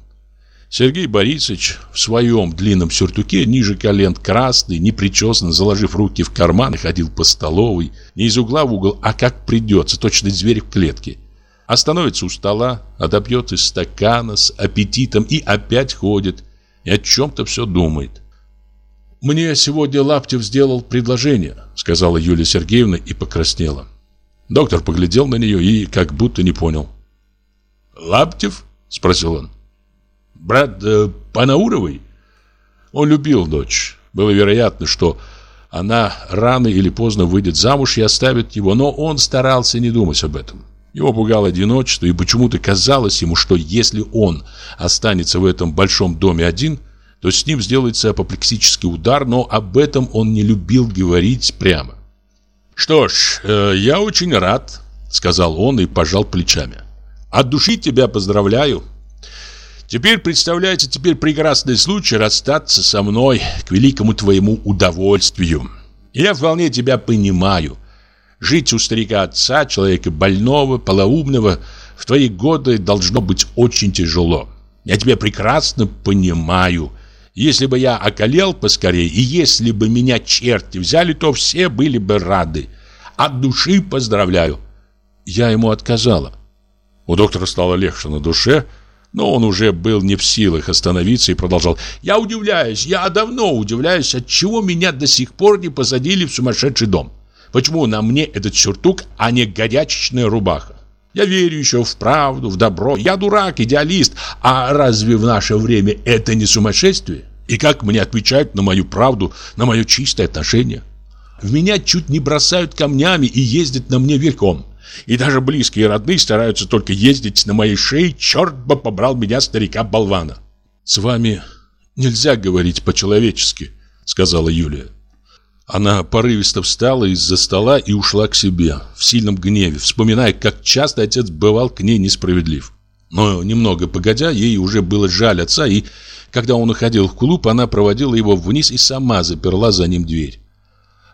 Сергей Борисович в своем длинном сюртуке, ниже колен, красный, непричесанный, заложив руки в карманы, ходил по столовой, не из угла в угол, а как придется, точно зверь в клетке. Остановится у стола, отопьет из стакана с аппетитом и опять ходит, и о чем-то все думает. «Мне сегодня Лаптев сделал предложение», — сказала Юлия Сергеевна и покраснела. Доктор поглядел на нее и как будто не понял. «Лаптев?» — спросил он брат э, Панауровой? Он любил дочь. Было вероятно, что она рано или поздно выйдет замуж и оставит его, но он старался не думать об этом. Его пугало одиночество, и почему-то казалось ему, что если он останется в этом большом доме один, то с ним сделается апоплексический удар, но об этом он не любил говорить прямо. «Что ж, э, я очень рад», — сказал он и пожал плечами. «От души тебя поздравляю. Теперь представляется теперь прекрасный случай расстаться со мной к великому твоему удовольствию. я вполне тебя понимаю. Жить у старика отца, человека больного, полоумного, в твои годы должно быть очень тяжело. Я тебя прекрасно понимаю. Если бы я околел поскорее, и если бы меня черти взяли, то все были бы рады. От души поздравляю. Я ему отказала. У доктора стало легче на душе, но он уже был не в силах остановиться и продолжал. «Я удивляюсь, я давно удивляюсь, от чего меня до сих пор не посадили в сумасшедший дом. Почему на мне этот сюртук, а не горячечная рубаха? Я верю еще в правду, в добро. Я дурак, идеалист. А разве в наше время это не сумасшествие? И как мне отвечают на мою правду, на мое чистое отношение? В меня чуть не бросают камнями и ездят на мне верхом. И даже близкие и родные стараются только ездить на моей шее. Черт бы побрал меня, старика-болвана. С вами нельзя говорить по-человечески, сказала Юлия. Она порывисто встала из-за стола и ушла к себе, в сильном гневе, вспоминая, как часто отец бывал к ней несправедлив. Но немного погодя, ей уже было жаль отца, и когда он уходил в клуб, она проводила его вниз и сама заперла за ним дверь.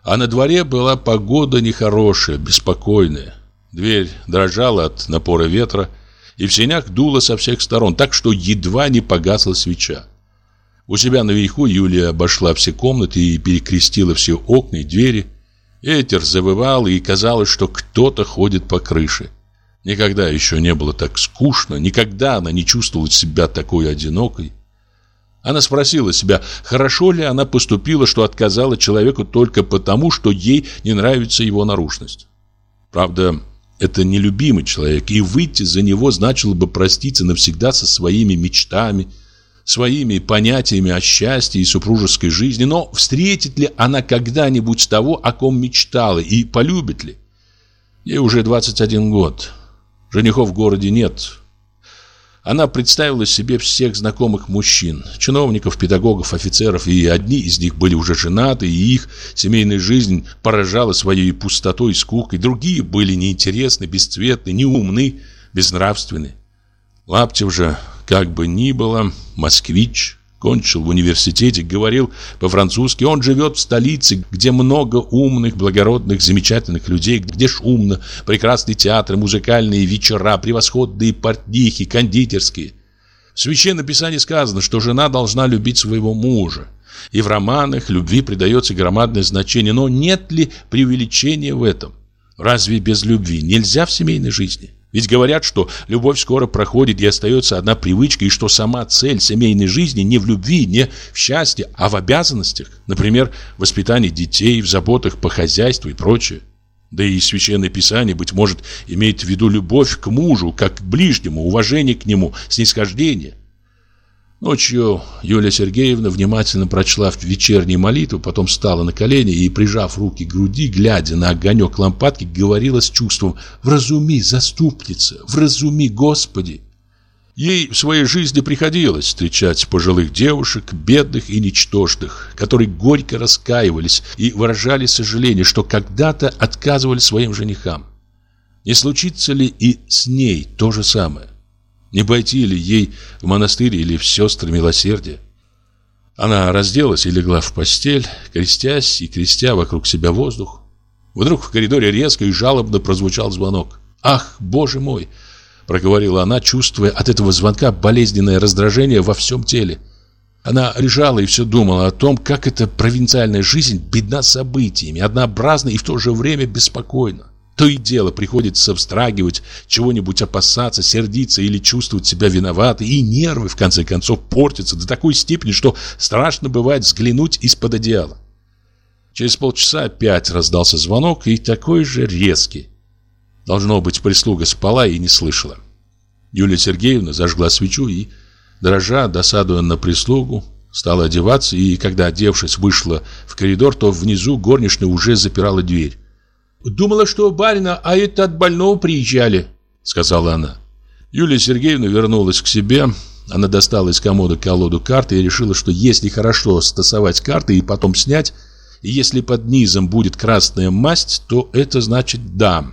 А на дворе была погода нехорошая, беспокойная. Дверь дрожала от напора ветра, и в сенях дуло со всех сторон, так что едва не погасла свеча. У себя наверху Юлия обошла все комнаты и перекрестила все окна и двери. Ветер завывал, и казалось, что кто-то ходит по крыше. Никогда еще не было так скучно, никогда она не чувствовала себя такой одинокой. Она спросила себя, хорошо ли она поступила, что отказала человеку только потому, что ей не нравится его наружность. Правда, это нелюбимый человек, и выйти за него значило бы проститься навсегда со своими мечтами, своими понятиями о счастье и супружеской жизни, но встретит ли она когда-нибудь того, о ком мечтала, и полюбит ли? Ей уже 21 год. Женихов в городе нет. Она представила себе всех знакомых мужчин, чиновников, педагогов, офицеров, и одни из них были уже женаты, и их семейная жизнь поражала своей пустотой и скукой, другие были неинтересны, бесцветны, неумны, безнравственны. Лаптев же как бы ни было, москвич, кончил в университете, говорил по-французски. Он живет в столице, где много умных, благородных, замечательных людей, где шумно, прекрасный театр, музыкальные вечера, превосходные портнихи, кондитерские. В Священном Писании сказано, что жена должна любить своего мужа. И в романах любви придается громадное значение. Но нет ли преувеличения в этом? Разве без любви нельзя в семейной жизни? Ведь говорят, что любовь скоро проходит и остается одна привычка, и что сама цель семейной жизни не в любви, не в счастье, а в обязанностях. Например, воспитании детей, в заботах по хозяйству и прочее. Да и Священное Писание, быть может, имеет в виду любовь к мужу, как к ближнему, уважение к нему, снисхождение. Ночью Юлия Сергеевна внимательно прочла вечернюю молитву, потом встала на колени и, прижав руки к груди, глядя на огонек лампадки, говорила с чувством «Вразуми, заступница! Вразуми, Господи!» Ей в своей жизни приходилось встречать пожилых девушек, бедных и ничтожных, которые горько раскаивались и выражали сожаление, что когда-то отказывали своим женихам. Не случится ли и с ней то же самое? Не пойти ли ей в монастырь или в сестры милосердия? Она разделась и легла в постель, крестясь и крестя вокруг себя воздух. Вдруг в коридоре резко и жалобно прозвучал звонок. «Ах, боже мой!» – проговорила она, чувствуя от этого звонка болезненное раздражение во всем теле. Она лежала и все думала о том, как эта провинциальная жизнь бедна событиями, однообразна и в то же время беспокойна. То и дело приходится встрагивать, чего-нибудь опасаться, сердиться или чувствовать себя виноватой, и нервы, в конце концов, портятся до такой степени, что страшно бывает взглянуть из-под одеяла. Через полчаса опять раздался звонок, и такой же резкий. Должно быть, прислуга спала и не слышала. Юлия Сергеевна зажгла свечу и, дрожа, досадуя на прислугу, стала одеваться, и когда, одевшись, вышла в коридор, то внизу горничная уже запирала дверь. «Думала, что барина, а это от больного приезжали», — сказала она. Юлия Сергеевна вернулась к себе. Она достала из комода колоду карты и решила, что если хорошо стасовать карты и потом снять, и если под низом будет красная масть, то это значит «да».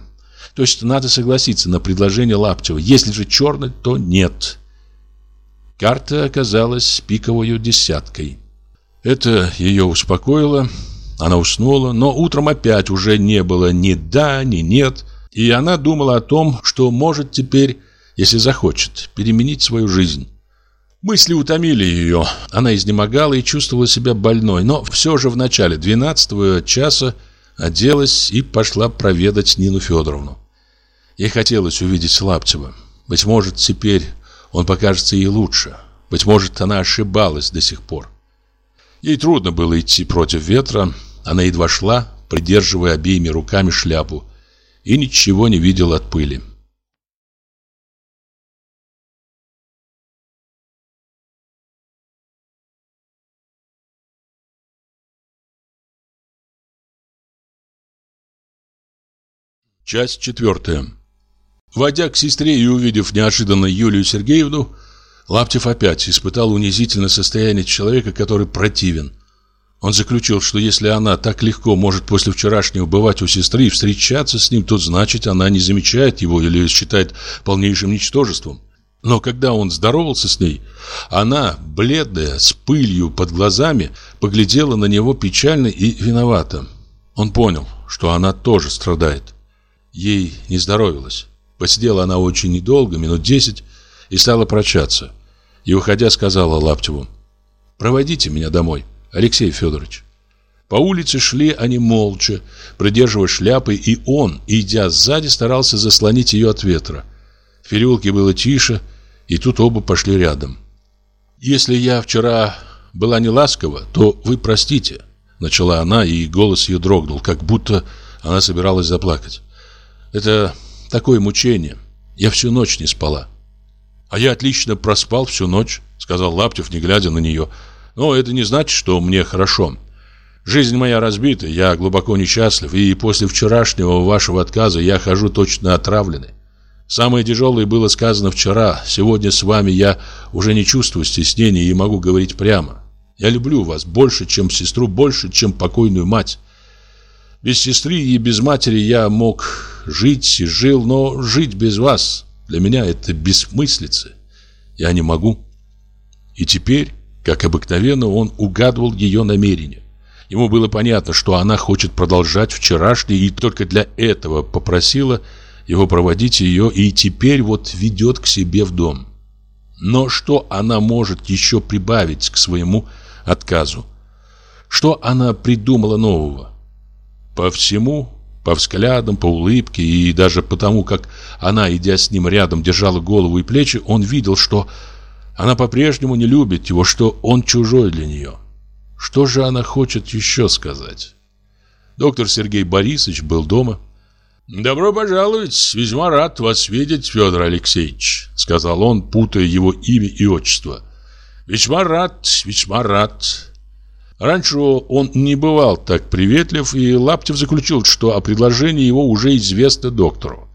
То есть надо согласиться на предложение Лаптева. Если же черный, то нет. Карта оказалась пиковой десяткой. Это ее успокоило. Она уснула, но утром опять уже не было ни да, ни нет, и она думала о том, что может теперь, если захочет, переменить свою жизнь. Мысли утомили ее. Она изнемогала и чувствовала себя больной, но все же в начале двенадцатого часа оделась и пошла проведать Нину Федоровну. Ей хотелось увидеть Лаптева. Быть может, теперь он покажется ей лучше. Быть может, она ошибалась до сих пор. Ей трудно было идти против ветра, она едва шла, придерживая обеими руками шляпу, и ничего не видела от пыли. Часть четвертая. Войдя к сестре и увидев неожиданно Юлию Сергеевну, Лаптев опять испытал унизительное состояние человека, который противен – он заключил, что если она так легко может после вчерашнего бывать у сестры и встречаться с ним, то значит она не замечает его или считает полнейшим ничтожеством. Но когда он здоровался с ней, она, бледная, с пылью под глазами, поглядела на него печально и виновато. Он понял, что она тоже страдает. Ей не здоровилось. Посидела она очень недолго, минут десять, и стала прощаться. И, уходя, сказала Лаптеву, «Проводите меня домой, Алексей Федорович». По улице шли они молча, придерживая шляпы, и он, идя сзади, старался заслонить ее от ветра. В переулке было тише, и тут оба пошли рядом. «Если я вчера была не ласкова, то вы простите», — начала она, и голос ее дрогнул, как будто она собиралась заплакать. Это такое мучение. Я всю ночь не спала. А я отлично проспал всю ночь, сказал Лаптев, не глядя на нее. Но это не значит, что мне хорошо. Жизнь моя разбита, я глубоко несчастлив, и после вчерашнего вашего отказа я хожу точно отравленный. Самое тяжелое было сказано вчера. Сегодня с вами я уже не чувствую стеснения и могу говорить прямо. Я люблю вас больше, чем сестру, больше, чем покойную мать. Без сестры и без матери я мог жить и жил, но жить без вас для меня это бессмыслица. Я не могу. И теперь, как обыкновенно, он угадывал ее намерения. Ему было понятно, что она хочет продолжать вчерашний, и только для этого попросила его проводить ее, и теперь вот ведет к себе в дом. Но что она может еще прибавить к своему отказу? Что она придумала нового? По всему, по взглядам, по улыбке и даже потому, как она, идя с ним рядом, держала голову и плечи, он видел, что она по-прежнему не любит его, что он чужой для нее. Что же она хочет еще сказать? Доктор Сергей Борисович был дома. «Добро пожаловать, весьма рад вас видеть, Федор Алексеевич», сказал он, путая его имя и отчество. «Весьма рад, весьма рад. Раньше он не бывал так приветлив, и Лаптев заключил, что о предложении его уже известно доктору.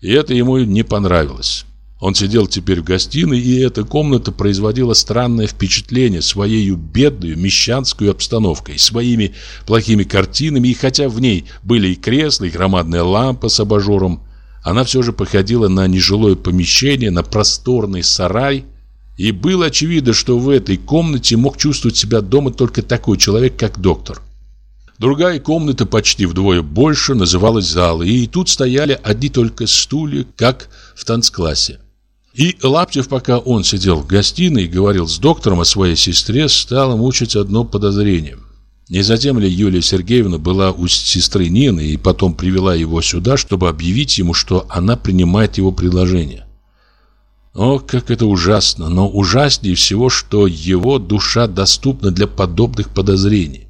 И это ему не понравилось. Он сидел теперь в гостиной, и эта комната производила странное впечатление своей бедной мещанской обстановкой, своими плохими картинами, и хотя в ней были и кресла, и громадная лампа с абажуром, она все же походила на нежилое помещение, на просторный сарай – и было очевидно, что в этой комнате мог чувствовать себя дома только такой человек, как доктор. Другая комната, почти вдвое больше, называлась залой, и тут стояли одни только стулья, как в танцклассе. И Лаптев, пока он сидел в гостиной и говорил с доктором о своей сестре, стало мучить одно подозрение. Не затем ли Юлия Сергеевна была у сестры Нины и потом привела его сюда, чтобы объявить ему, что она принимает его предложение? О, как это ужасно, но ужаснее всего, что его душа доступна для подобных подозрений.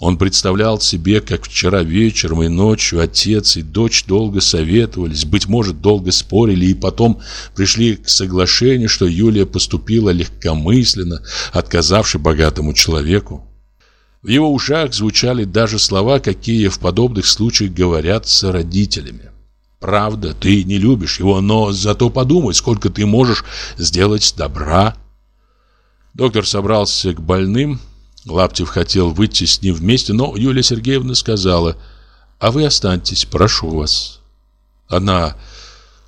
Он представлял себе, как вчера вечером и ночью отец и дочь долго советовались, быть может, долго спорили и потом пришли к соглашению, что Юлия поступила легкомысленно, отказавши богатому человеку. В его ушах звучали даже слова, какие в подобных случаях говорятся родителями. Правда, ты не любишь его, но зато подумай, сколько ты можешь сделать добра. Доктор собрался к больным. Лаптев хотел выйти с ним вместе, но Юлия Сергеевна сказала, «А вы останьтесь, прошу вас». Она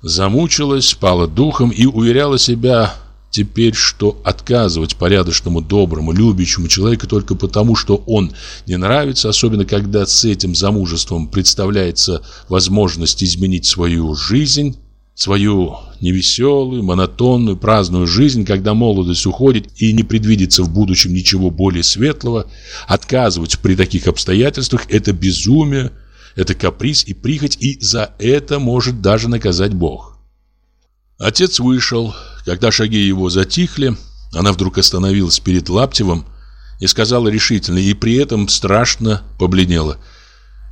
замучилась, спала духом и уверяла себя, теперь, что отказывать порядочному, доброму, любящему человеку только потому, что он не нравится, особенно когда с этим замужеством представляется возможность изменить свою жизнь, свою невеселую, монотонную, праздную жизнь, когда молодость уходит и не предвидится в будущем ничего более светлого, отказывать при таких обстоятельствах – это безумие, это каприз и прихоть, и за это может даже наказать Бог. Отец вышел, когда шаги его затихли, она вдруг остановилась перед Лаптевым и сказала решительно, и при этом страшно побледнела.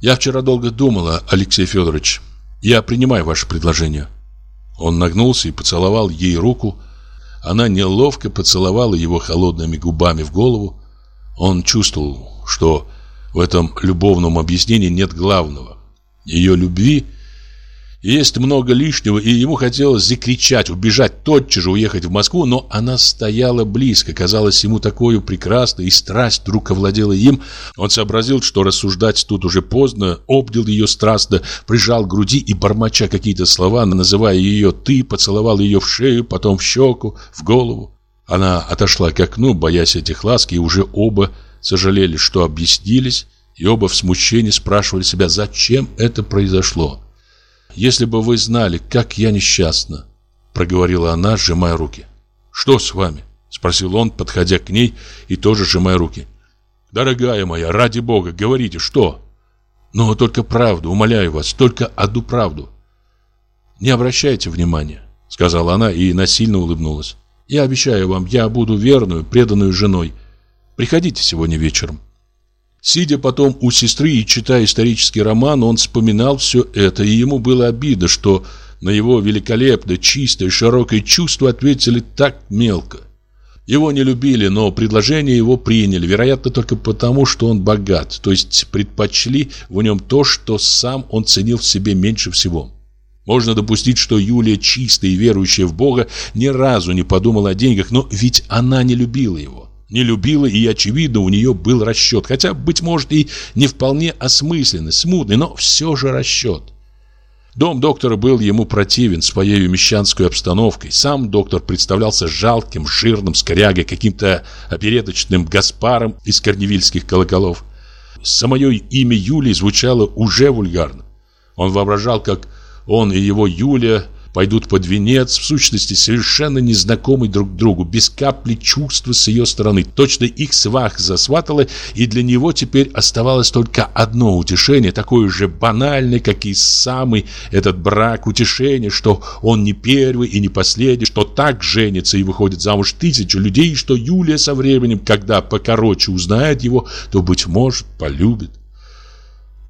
«Я вчера долго думала, Алексей Федорович. Я принимаю ваше предложение». Он нагнулся и поцеловал ей руку. Она неловко поцеловала его холодными губами в голову. Он чувствовал, что в этом любовном объяснении нет главного. Ее любви Есть много лишнего, и ему хотелось закричать, убежать, тотчас же уехать в Москву, но она стояла близко, казалась ему такой прекрасной, и страсть вдруг овладела им. Он сообразил, что рассуждать тут уже поздно, обнял ее страстно, прижал к груди и, бормоча какие-то слова, называя ее «ты», поцеловал ее в шею, потом в щеку, в голову. Она отошла к окну, боясь этих ласк, и уже оба сожалели, что объяснились, и оба в смущении спрашивали себя, зачем это произошло. Если бы вы знали, как я несчастна, проговорила она, сжимая руки. Что с вами? спросил он, подходя к ней и тоже сжимая руки. Дорогая моя, ради бога, говорите, что? Но только правду, умоляю вас, только одну правду. Не обращайте внимания, сказала она и насильно улыбнулась. Я обещаю вам, я буду верную, преданную женой. Приходите сегодня вечером. Сидя потом у сестры и читая исторический роман, он вспоминал все это, и ему было обидно, что на его великолепное, чистое, широкое чувство ответили так мелко. Его не любили, но предложение его приняли, вероятно, только потому, что он богат, то есть предпочли в нем то, что сам он ценил в себе меньше всего. Можно допустить, что Юлия, чистая и верующая в Бога, ни разу не подумала о деньгах, но ведь она не любила его не любила, и, очевидно, у нее был расчет, хотя, быть может, и не вполне осмысленный, смутный, но все же расчет. Дом доктора был ему противен своей мещанской обстановкой. Сам доктор представлялся жалким, жирным скрягой, каким-то опереточным Гаспаром из корневильских колоколов. Самое имя Юлии звучало уже вульгарно. Он воображал, как он и его Юлия пойдут под венец, в сущности совершенно незнакомый друг другу, без капли чувства с ее стороны. Точно их свах засватала, и для него теперь оставалось только одно утешение, такое же банальное, как и самый этот брак, утешение, что он не первый и не последний, что так женится и выходит замуж тысячу людей, что Юлия со временем, когда покороче узнает его, то, быть может, полюбит.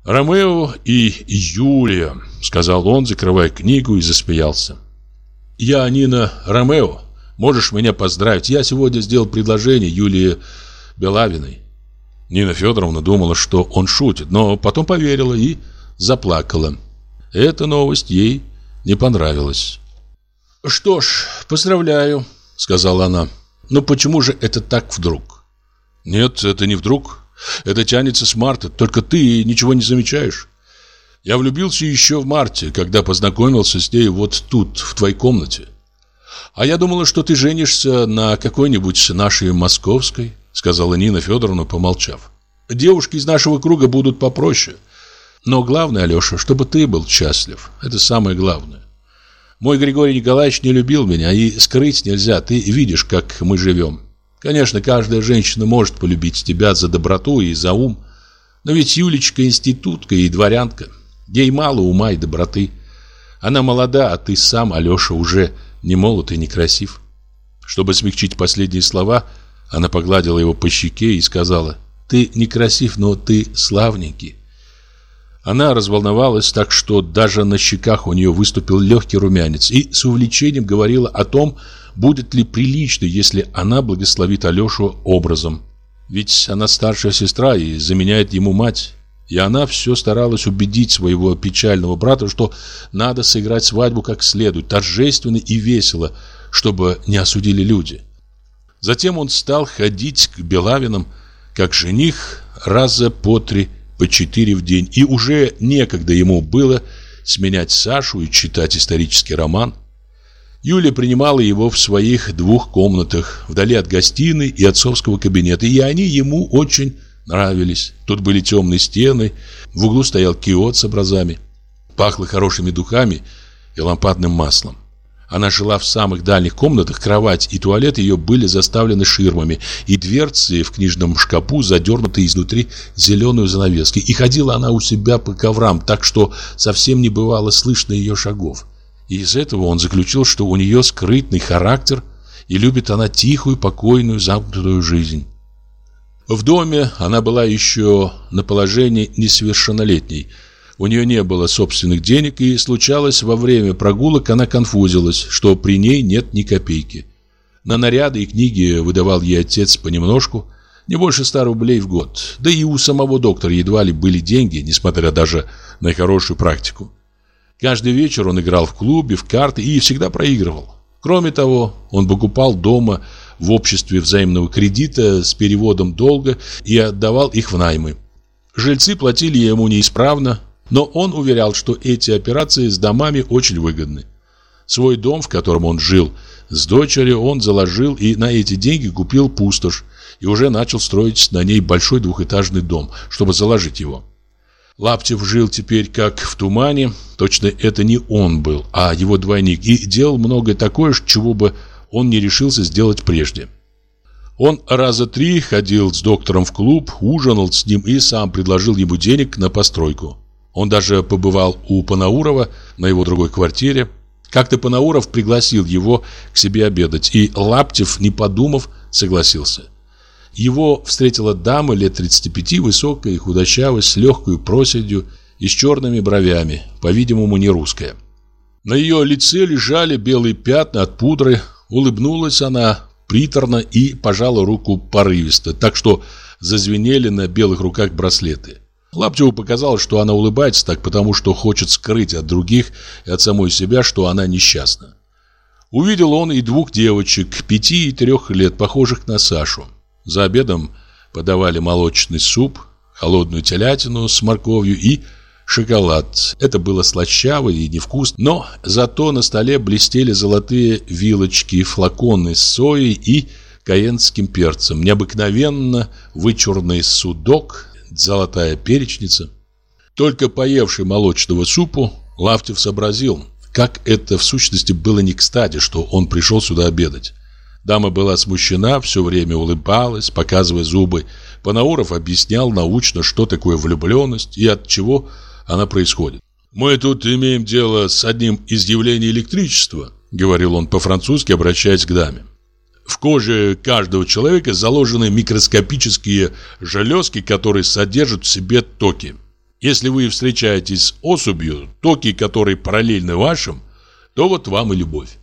«Ромео и Юлия», — сказал он, закрывая книгу и засмеялся. «Я Нина Ромео. Можешь меня поздравить. Я сегодня сделал предложение Юлии Белавиной». Нина Федоровна думала, что он шутит, но потом поверила и заплакала. Эта новость ей не понравилась. «Что ж, поздравляю», — сказала она. «Но почему же это так вдруг?» «Нет, это не вдруг. Это тянется с марта, только ты ничего не замечаешь. Я влюбился еще в марте, когда познакомился с ней вот тут, в твоей комнате. А я думала, что ты женишься на какой-нибудь нашей московской, сказала Нина Федоровна, помолчав. Девушки из нашего круга будут попроще. Но главное, Алеша, чтобы ты был счастлив. Это самое главное. Мой Григорий Николаевич не любил меня, и скрыть нельзя. Ты видишь, как мы живем. Конечно, каждая женщина может полюбить тебя за доброту и за ум. Но ведь Юлечка институтка и дворянка. Ей мало ума и доброты. Она молода, а ты сам, Алеша, уже не молод и не красив. Чтобы смягчить последние слова, она погладила его по щеке и сказала, «Ты некрасив, но ты славненький». Она разволновалась так, что даже на щеках у нее выступил легкий румянец и с увлечением говорила о том, будет ли прилично, если она благословит Алешу образом. Ведь она старшая сестра и заменяет ему мать. И она все старалась убедить своего печального брата, что надо сыграть свадьбу как следует, торжественно и весело, чтобы не осудили люди. Затем он стал ходить к Белавинам, как жених, раза по три, по четыре в день. И уже некогда ему было сменять Сашу и читать исторический роман. Юля принимала его в своих двух комнатах, вдали от гостиной и отцовского кабинета, и они ему очень нравились. Тут были темные стены, в углу стоял киот с образами. Пахло хорошими духами и лампадным маслом. Она жила в самых дальних комнатах, кровать и туалет ее были заставлены ширмами, и дверцы в книжном шкафу задернуты изнутри зеленую занавески. И ходила она у себя по коврам, так что совсем не бывало слышно ее шагов. И из этого он заключил, что у нее скрытный характер, и любит она тихую, покойную, замкнутую жизнь. В доме она была еще на положении несовершеннолетней. У нее не было собственных денег, и случалось во время прогулок она конфузилась, что при ней нет ни копейки. На наряды и книги выдавал ей отец понемножку, не больше ста рублей в год. Да и у самого доктора едва ли были деньги, несмотря даже на хорошую практику. Каждый вечер он играл в клубе, в карты и всегда проигрывал. Кроме того, он покупал дома в обществе взаимного кредита с переводом долга и отдавал их в наймы. Жильцы платили ему неисправно, но он уверял, что эти операции с домами очень выгодны. Свой дом, в котором он жил, с дочерью он заложил и на эти деньги купил пустошь и уже начал строить на ней большой двухэтажный дом, чтобы заложить его. Лаптев жил теперь как в тумане, точно это не он был, а его двойник, и делал многое такое, чего бы он не решился сделать прежде. Он раза три ходил с доктором в клуб, ужинал с ним и сам предложил ему денег на постройку. Он даже побывал у Панаурова на его другой квартире. Как-то Панауров пригласил его к себе обедать, и Лаптев, не подумав, согласился. Его встретила дама лет 35, высокая и худощавая, с легкой проседью и с черными бровями, по-видимому, не русская. На ее лице лежали белые пятна от пудры, улыбнулась она приторно и пожала руку порывисто, так что зазвенели на белых руках браслеты. Лаптеву показалось, что она улыбается так, потому что хочет скрыть от других и от самой себя, что она несчастна. Увидел он и двух девочек, пяти и трех лет, похожих на Сашу. За обедом подавали молочный суп, холодную телятину с морковью и шоколад. Это было слащаво и невкусно, но зато на столе блестели золотые вилочки, флаконы с соей и каенским перцем, необыкновенно вычурный судок, золотая перечница. Только поевший молочного супу, Лавтев сообразил, как это в сущности было не кстати, что он пришел сюда обедать. Дама была смущена, все время улыбалась, показывая зубы. Панауров объяснял научно, что такое влюбленность и от чего она происходит. «Мы тут имеем дело с одним из явлений электричества», говорил он по-французски, обращаясь к даме. В коже каждого человека заложены микроскопические железки, которые содержат в себе токи. Если вы встречаетесь с особью, токи которые параллельны вашим, то вот вам и любовь.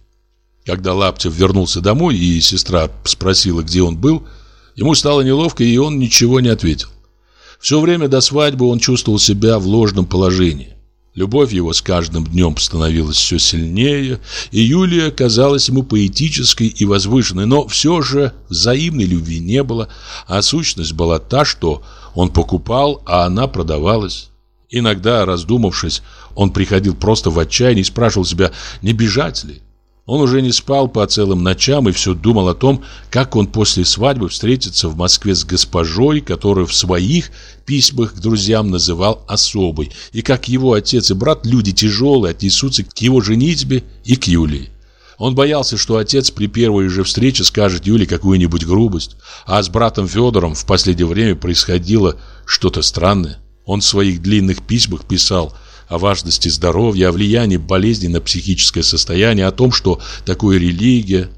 Когда Лаптев вернулся домой, и сестра спросила, где он был, ему стало неловко, и он ничего не ответил. Все время до свадьбы он чувствовал себя в ложном положении. Любовь его с каждым днем становилась все сильнее, и Юлия казалась ему поэтической и возвышенной, но все же взаимной любви не было, а сущность была та, что он покупал, а она продавалась. Иногда, раздумавшись, он приходил просто в отчаяние и спрашивал себя, не бежать ли. Он уже не спал по целым ночам и все думал о том, как он после свадьбы встретится в Москве с госпожой, которую в своих письмах к друзьям называл особой, и как его отец и брат, люди тяжелые, отнесутся к его женитьбе и к Юлии. Он боялся, что отец при первой же встрече скажет Юле какую-нибудь грубость, а с братом Федором в последнее время происходило что-то странное. Он в своих длинных письмах писал – о важности здоровья, о влиянии болезни на психическое состояние, о том, что такое религия.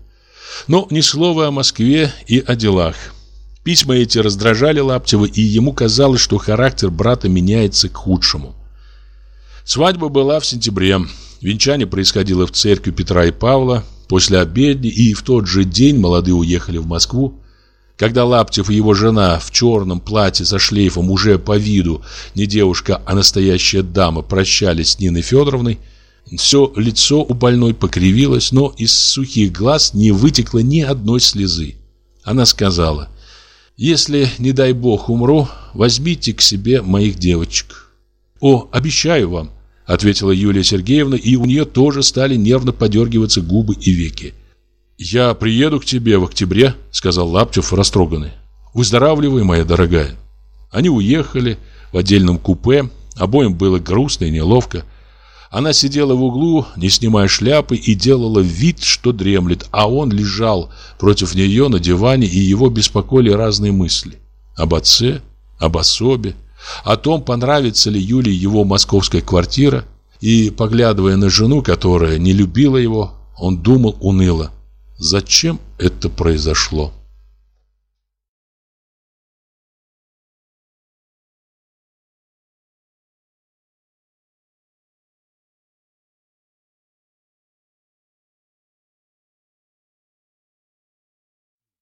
Но ни слова о Москве и о делах. Письма эти раздражали Лаптева, и ему казалось, что характер брата меняется к худшему. Свадьба была в сентябре. Венчание происходило в церкви Петра и Павла. После обедни и в тот же день молодые уехали в Москву. Когда Лаптев и его жена в черном платье со шлейфом уже по виду не девушка, а настоящая дама прощались с Ниной Федоровной, все лицо у больной покривилось, но из сухих глаз не вытекло ни одной слезы. Она сказала, «Если, не дай бог, умру, возьмите к себе моих девочек». «О, обещаю вам», — ответила Юлия Сергеевна, и у нее тоже стали нервно подергиваться губы и веки. «Я приеду к тебе в октябре», — сказал Лаптев растроганный. «Выздоравливай, моя дорогая». Они уехали в отдельном купе, обоим было грустно и неловко. Она сидела в углу, не снимая шляпы, и делала вид, что дремлет, а он лежал против нее на диване, и его беспокоили разные мысли. Об отце, об особе, о том, понравится ли Юле его московская квартира, и, поглядывая на жену, которая не любила его, он думал уныло. Зачем это произошло?